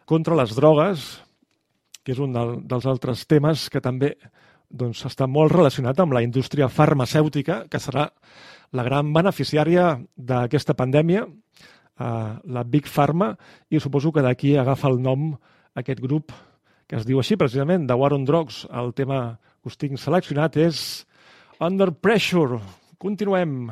contra les drogues, que és un del, dels altres temes que també doncs, està molt relacionat amb la indústria farmacèutica, que serà la gran beneficiària d'aquesta pandèmia, eh, la Big Pharma, i suposo que d'aquí agafa el nom aquest grup que es diu així precisament, de War on Drugs. El tema que us tinc seleccionat és Under Pressure. Continuem.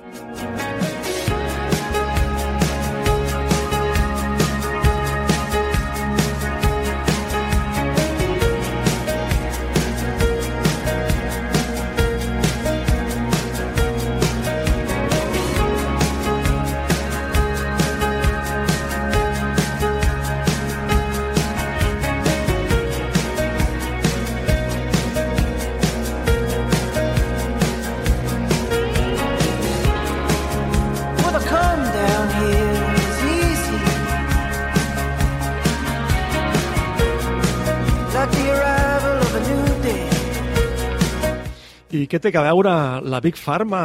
té a veure la Big Pharma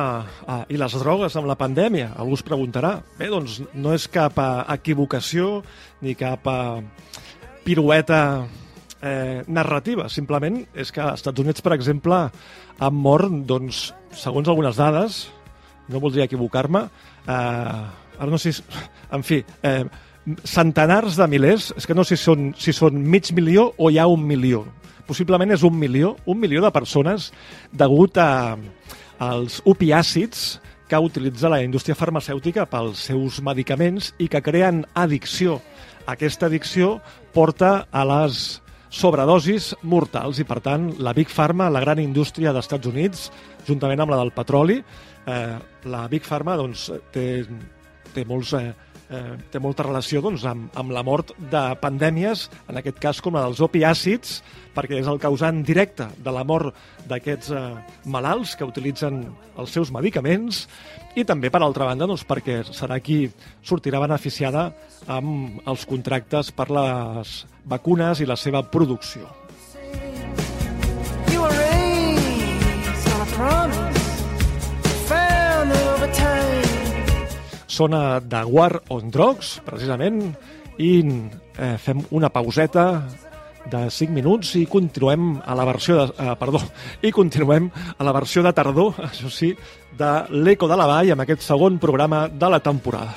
ah, i les drogues amb la pandèmia? Algú es preguntarà. Bé, doncs no és cap a equivocació ni cap a pirueta eh, narrativa. Simplement és que als Estats Units, per exemple, han mort, doncs, segons algunes dades, no voldria equivocar-me, eh, ara no sé si... En fi, eh, centenars de milers, és que no sé si són, si són mig milió o hi ha un milió possiblement és un milió, un milió de persones degut a, als opiàcids que utilitza la indústria farmacèutica pels seus medicaments i que creen addicció. Aquesta addicció porta a les sobredosis mortals i, per tant, la Big Pharma, la gran indústria dels Estats Units, juntament amb la del petroli, eh, la Big Pharma doncs, té, té molts eh, eh, té molta relació doncs, amb, amb la mort de pandèmies, en aquest cas com la dels opiàcids, perquè és el causant directe de la mort d'aquests eh, malalts que utilitzen els seus medicaments i també, per altra banda, doncs, perquè serà qui sortirà beneficiada amb els contractes per les vacunes i la seva producció. You were raised on a promise sona de War on Drugs, precisament, i eh, fem una pauseta de 5 minuts i continuem a la versió de, eh, perdó, i continuem a la versió de tardor, això sí, de l'Eco de la Vall amb aquest segon programa de la temporada.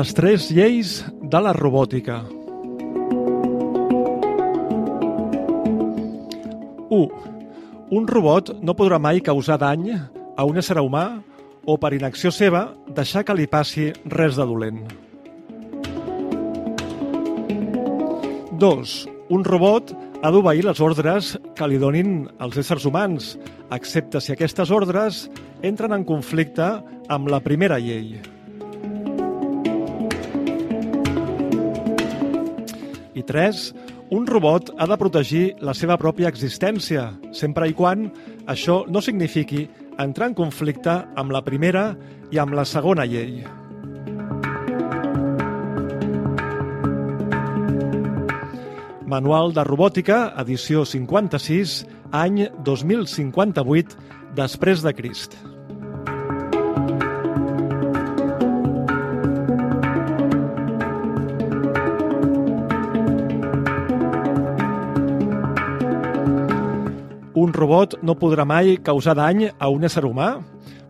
Les tres lleis de la robòtica. 1. Un robot no podrà mai causar dany a un ésser humà o per inacció seva deixar que li passi res de dolent. 2. Un robot ha d'obeir les ordres que li donin els éssers humans, excepte si aquestes ordres entren en conflicte amb la primera llei. I 3. Un robot ha de protegir la seva pròpia existència, sempre i quan això no signifiqui entrar en conflicte amb la primera i amb la segona llei. Manual de Robòtica, edició 56, any 2058, després de Crist. Robot no podrà mai causar dany a un ésser humà.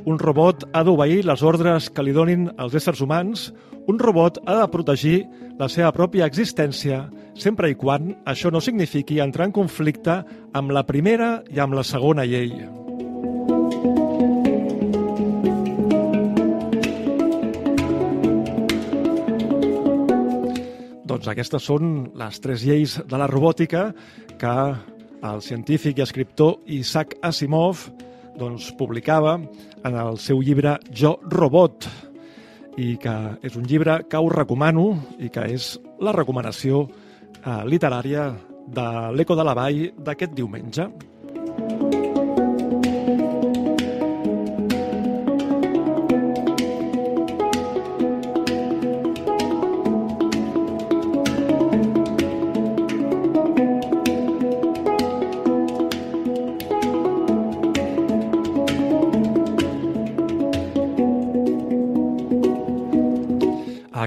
Un robot ha d'obeir les ordres que li donin els éssers humans. Un robot ha de protegir la seva pròpia existència sempre i quan això no signifiqui entrar en conflicte amb la primera i amb la segona llei. Doncs aquestes són les tres lleis de la robòtica que el científic i escriptor Isaac Asimov doncs, publicava en el seu llibre Jo, Robot, i que és un llibre que us recomano i que és la recomanació eh, literària de l'Eco de la Vall d'aquest diumenge.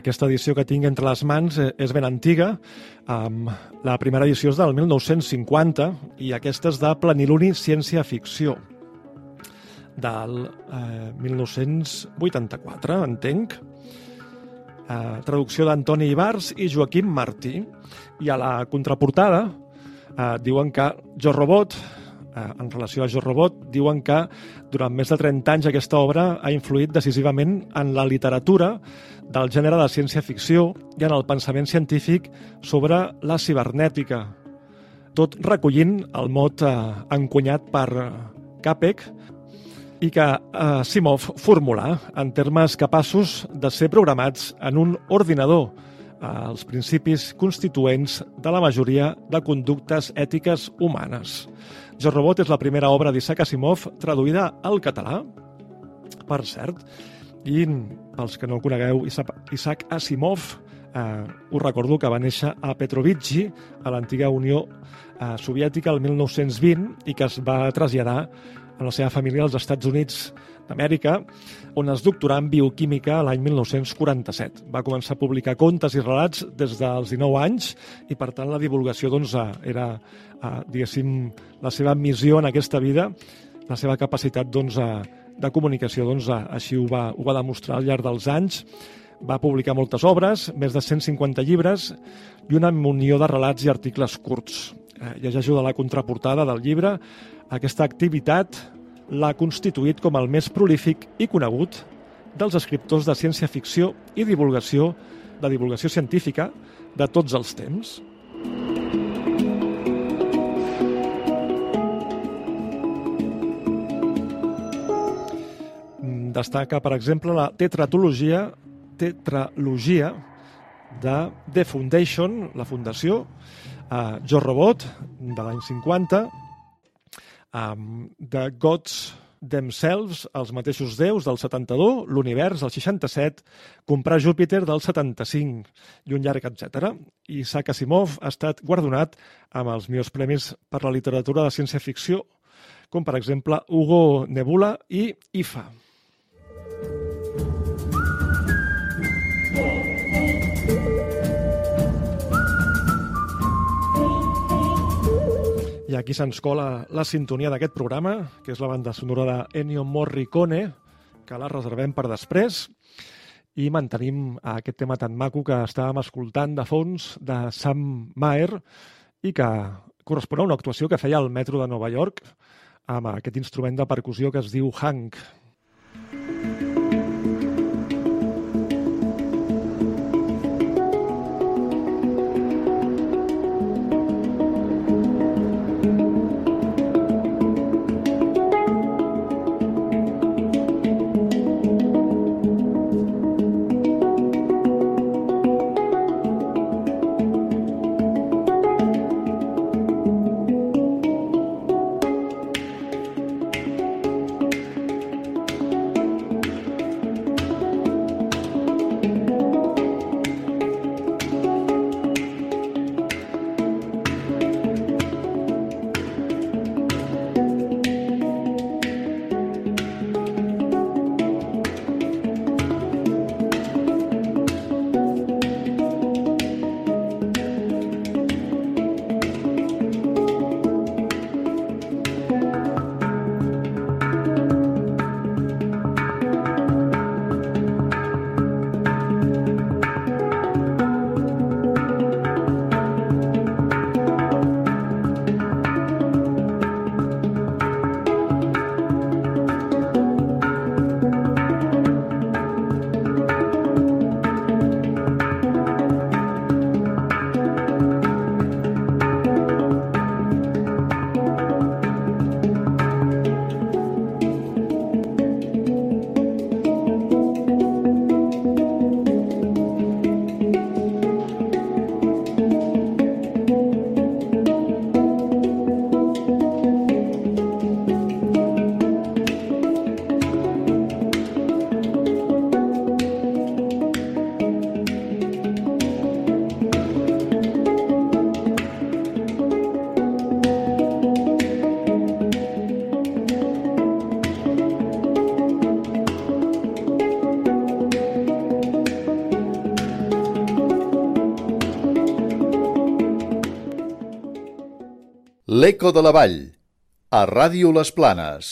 Aquesta edició que tinc entre les mans eh, és ben antiga. Um, la primera edició és del 1950 i aquesta és de Planiluni Ciència-Ficció del eh, 1984, entenc. Eh, traducció d'Antoni Ibars i Joaquim Martí. I a la contraportada eh, diuen que Jo Robot, en relació a Jo Robot, diuen que durant més de 30 anys aquesta obra ha influït decisivament en la literatura del gènere de ciència-ficció i en el pensament científic sobre la cibernètica, tot recollint el mot eh, encunyat per Capek i que eh, Simov formulà en termes capaços de ser programats en un ordinador, eh, els principis constituents de la majoria de conductes ètiques humanes. Jo Robot és la primera obra d'Isaac Asimov traduïda al català, per cert, i pels que no el conegueu, Isaac Asimov, eh, us recordo que va néixer a Petrovitchi, a l'antiga Unió eh, Soviètica, el 1920, i que es va traslladar amb la seva família als Estats Units d'Amèrica, on es doctorà en bioquímica l'any 1947. Va començar a publicar contes i relats des dels 19 anys i, per tant, la divulgació doncs, eh, era, eh, diguéssim, la seva missió en aquesta vida, la seva capacitat doncs, a, de comunicació doncs, així ho va, ho va demostrar al llarg dels anys. Va publicar moltes obres, més de 150 llibres i una munió de relats i articles curts. Eh, llegeixo de la contraportada del llibre. Aquesta activitat l'ha constituït com el més prolífic i conegut dels escriptors de ciència-ficció i divulgació de divulgació científica de tots els temps. destaca, per exemple, la tetratologia, tetralogia de The Foundation, la fundació, uh, Jo Robot, de l'any 50, um, The Gods Themselves, els mateixos déus del 72, l'univers del 67, comprar Júpiter del 75 i un llarg, etc. Isaac Asimov ha estat guardonat amb els millors premis per la literatura de ciència-ficció, com per exemple Hugo Nebula i IFA. I aquí se'ns cola la sintonia d'aquest programa, que és la banda sonora de Ennio Morricone, que la reservem per després. i mantenim aquest tema tan maco que estàvem escoltant de fons de Sam Maher i que correspon a una actuació que feia al metro de Nova York amb aquest instrument de percussió que es diu Hank. L'Eco de la Vall, a Ràdio Les Planes.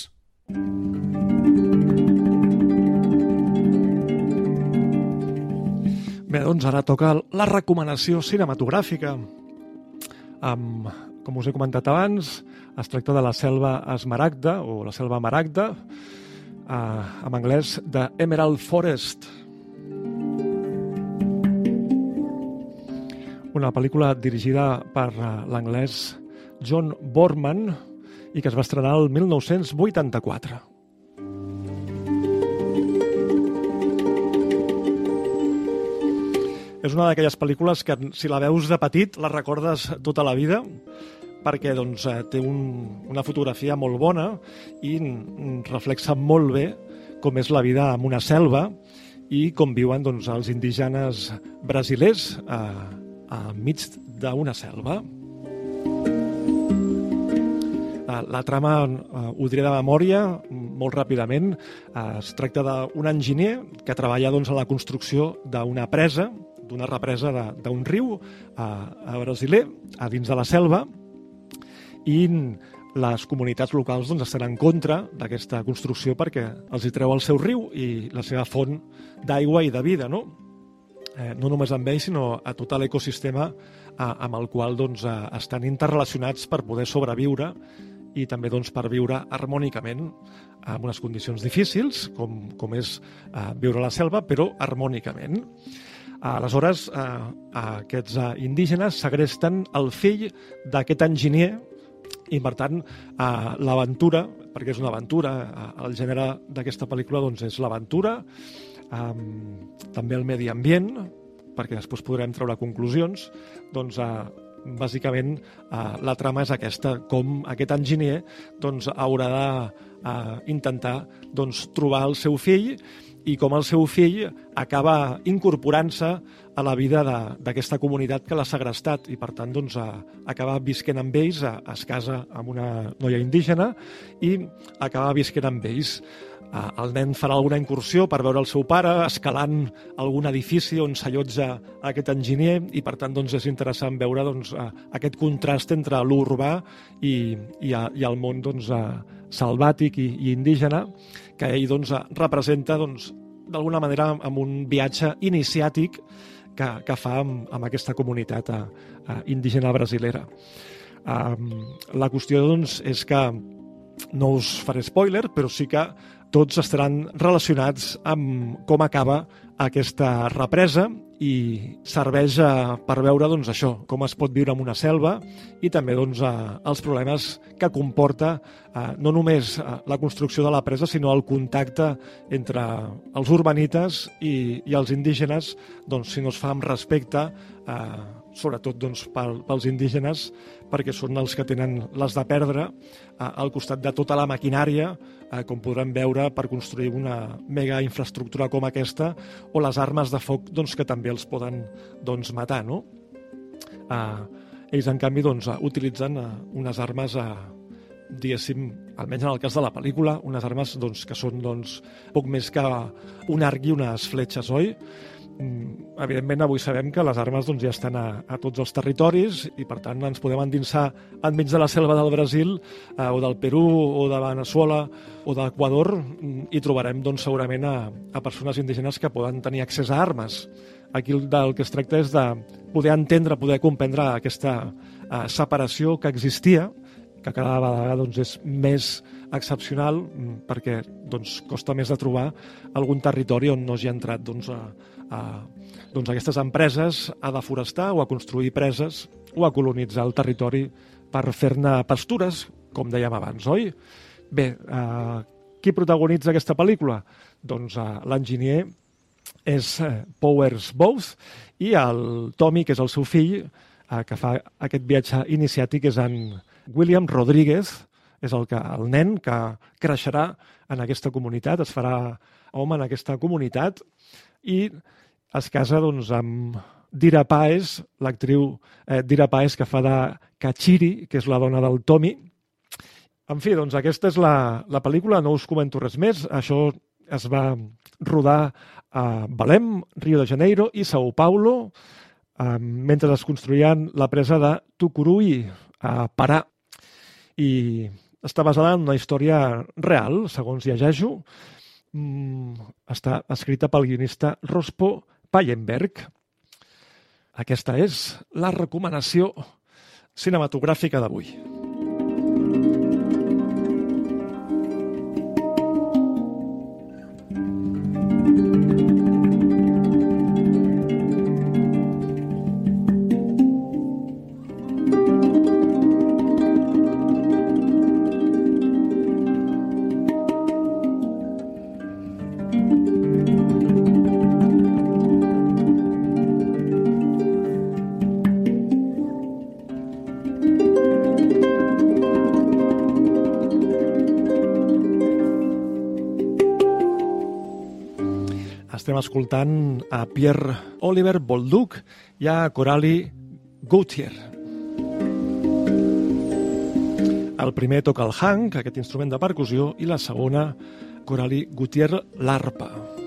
Bé, doncs ara toca la recomanació cinematogràfica. Amb, com us he comentat abans, es tracta de la selva esmaragda, o la selva maragda, eh, en anglès de Emerald Forest. Una pel·lícula dirigida per eh, l'anglès John Borman i que es va estrenar el 1984. És una d'aquelles pel·lícules que, si la veus de petit, la recordes tota la vida, perquè doncs, eh, té un, una fotografia molt bona i reflexa molt bé com és la vida en una selva i com viuen doncs, els indígenes brasilers eh, mig d'una selva. La trama eh, ho diré de memòria molt ràpidament. Eh, es tracta d'un enginyer que treballa doncs, a la construcció d'una presa d'una represa d'un riu a, a brasiler, a dins de la selva, i les comunitats locals doncs, estan en contra d'aquesta construcció perquè els hi treu el seu riu i la seva font d'aigua i de vida, no? Eh, no només amb ells, sinó a tot l'ecosistema eh, amb el qual doncs, eh, estan interrelacionats per poder sobreviure i també doncs, per viure harmònicament en unes condicions difícils, com, com és eh, viure a la selva, però harmònicament. Aleshores, eh, aquests eh, indígenes segresten el fill d'aquest enginyer i, per tant, eh, l'aventura, perquè és una aventura, eh, el gènere d'aquesta pel·lícula doncs, és l'aventura, eh, també el medi ambient, perquè després podrem treure conclusions, doncs, eh, bàsicament eh, la trama és aquesta, com aquest enginyer doncs, haurà d'intentar eh, doncs, trobar el seu fill i com el seu fill acaba incorporant-se a la vida d'aquesta comunitat que l'ha segrestat i, per tant, doncs, a, acaba visquent amb ells, a, es casa amb una noia indígena i acaba visquent amb ells. El nen farà alguna incursió per veure el seu pare escalant algun edifici on s'allotja aquest enginyer i, per tant, doncs, és interessant veure doncs, aquest contrast entre l'urbà i, i, i el món doncs, salvàtic i, i indígena que ell doncs, representa doncs, d'alguna manera amb un viatge iniciàtic que, que fa amb, amb aquesta comunitat a, a indígena brasilera. Um, la qüestió, doncs, és que no us faré spoiler, però sí que tots estaran relacionats amb com acaba aquesta represa i serveix per veure doncs, això, com es pot viure en una selva i també doncs, eh, els problemes que comporta eh, no només eh, la construcció de la presa, sinó el contacte entre els urbanites i, i els indígenes, doncs, si no es fa amb respecte, eh, sobretot doncs, pel, pels indígenes, perquè són els que tenen les de perdre eh, al costat de tota la maquinària, eh, com podrem veure, per construir una mega infraestructura com aquesta, o les armes de foc doncs, que també els poden doncs, matar. No? Eh, ells, en canvi, doncs, utilitzen eh, unes armes eh, diguéssim, almenys en el cas de la pel·lícula, unes armes doncs, que són doncs, poc més que un arc i unes fletxes, oi? Mm, evidentment avui sabem que les armes doncs, ja estan a, a tots els territoris i per tant ens podem endinsar enmig de la selva del Brasil eh, o del Perú o de Venezuela o d'Equador mm, i trobarem doncs, segurament a, a persones indígenes que poden tenir accés a armes. Aquí del que es tracta és de poder entendre, poder comprendre aquesta eh, separació que existia que cada vegada doncs, és més excepcional mm, perquè doncs, costa més de trobar algun territori on no hagi entrat doncs, a doncs, aquestes empreses a deforestar o a construir preses o a colonitzar el territori per fer-ne pastures, com dèiem abans, oi? Bé, eh, qui protagonitza aquesta pel·lícula? Doncs eh, l'enginyer és eh, Powers Both i el Tommy, que és el seu fill, eh, que fa aquest viatge iniciàtic, és en William Rodríguez, és el, que, el nen que creixerà en aquesta comunitat, es farà home en aquesta comunitat i es casa doncs, amb Dira Paes, l'actriu eh, Dira Paes que fa de Kachiri, que és la dona del Tommy. En fi, doncs aquesta és la, la pel·lícula, no us comento res més. Això es va rodar a Belém, Rio de Janeiro i Sao Paulo, eh, mentre es construïen la presa de Tucuruí, a Parà. I està basada en una història real, segons llegeixo. Mm, està escrita pel guionista Rospo Payenberg. Aquesta és la recomanació cinematogràfica d'avui. Escoltant a Pierre Oliver Bolduc i a Coralie Gautier. El primer toca el hang, aquest instrument de percussió, i la segona, Coralie Gautier, l'arpa.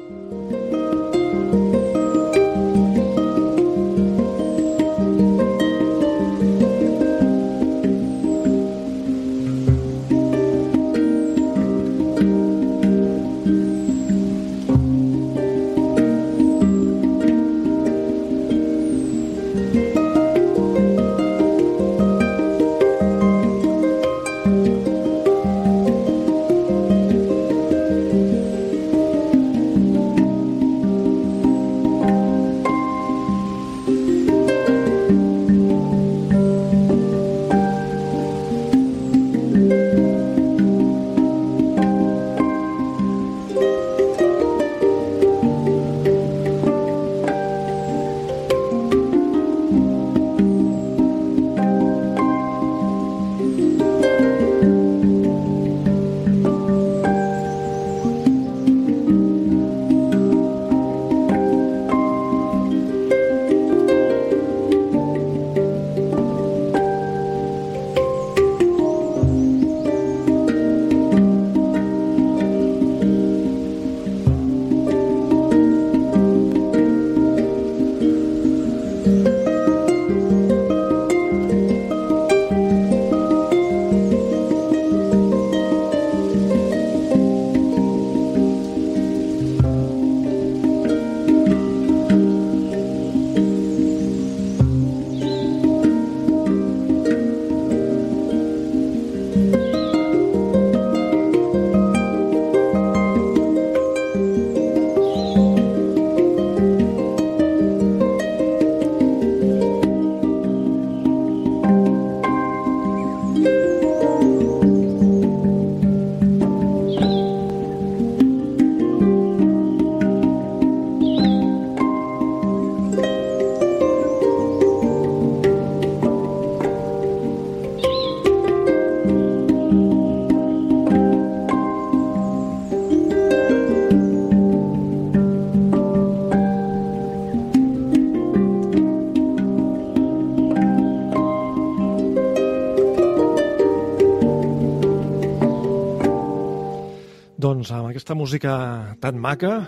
Aquesta música tan maca,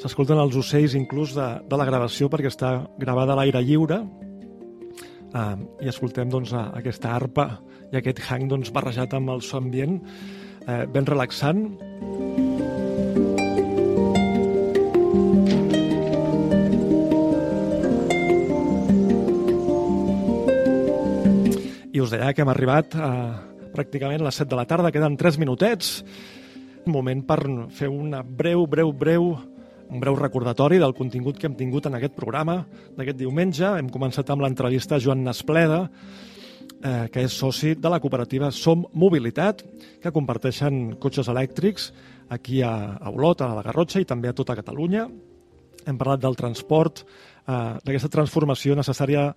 s'escolten els ocells inclús de, de la gravació perquè està gravada a l'aire lliure uh, i escoltem doncs, aquesta arpa i aquest hang doncs, barrejat amb el so ambient eh, ben relaxant. I us deia que hem arribat a pràcticament les 7 de la tarda, queden 3 minutets, moment per fer una breu, breu, breu un breu recordatori del contingut que hem tingut en aquest programa d'aquest diumenge. Hem començat amb l'entrevista a Joan Naspleda, eh, que és soci de la cooperativa Som Mobilitat, que comparteixen cotxes elèctrics aquí a, a Olot, a la Garrotxa i també a tota Catalunya. Hem parlat del transport, eh, d'aquesta transformació necessària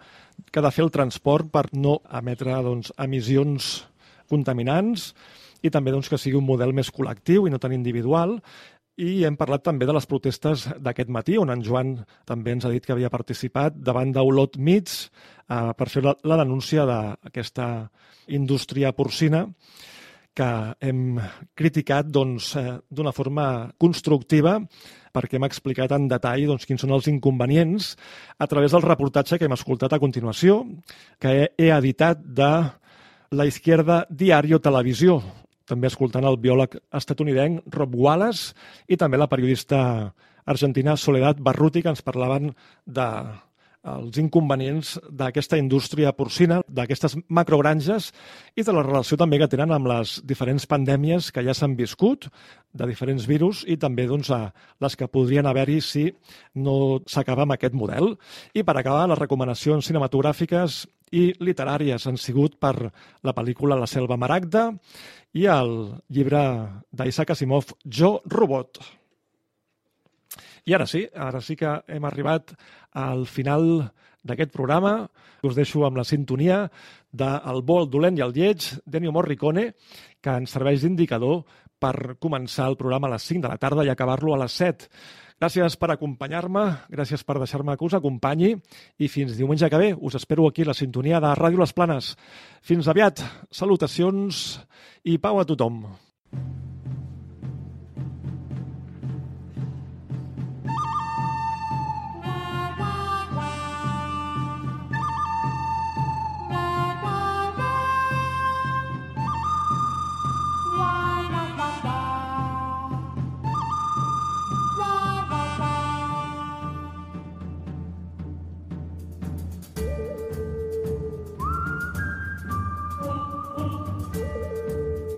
que ha de fer el transport per no emetre doncs, emissions contaminants i també doncs, que sigui un model més col·lectiu i no tan individual. I hem parlat també de les protestes d'aquest matí, on en Joan també ens ha dit que havia participat davant d'Olot Mits eh, per fer la, la denúncia d'aquesta indústria porcina que hem criticat doncs, eh, d'una doncs, forma constructiva perquè hem explicat en detall doncs, quins són els inconvenients a través del reportatge que hem escoltat a continuació, que he, he editat de La Izquierda Diario Televisió, també escoltant el biòleg estatunidenc Rob Wallace i també la periodista argentina Soledad Barruti, que ens parlaven de els inconvenients d'aquesta indústria porcina, d'aquestes macrogranges i de la relació també que tenen amb les diferents pandèmies que ja s'han viscut, de diferents virus i també doncs, a les que podrien haver-hi si no s'acaba amb aquest model. I per acabar, les recomanacions cinematogràfiques i literàries han sigut per la pel·lícula La selva maragda i el llibre d'Isaac Asimov, Jo, Robot. I ara sí, ara sí que hem arribat al final d'aquest programa. Us deixo amb la sintonia del bo, el dolent i el lleig d'Ennio Morricone, que ens serveix d'indicador per començar el programa a les 5 de la tarda i acabar-lo a les 7. Gràcies per acompanyar-me, gràcies per deixar-me que us acompanyi i fins diumenge que ve us espero aquí a la sintonia de Ràdio Les Planes. Fins aviat, salutacions i pau a tothom.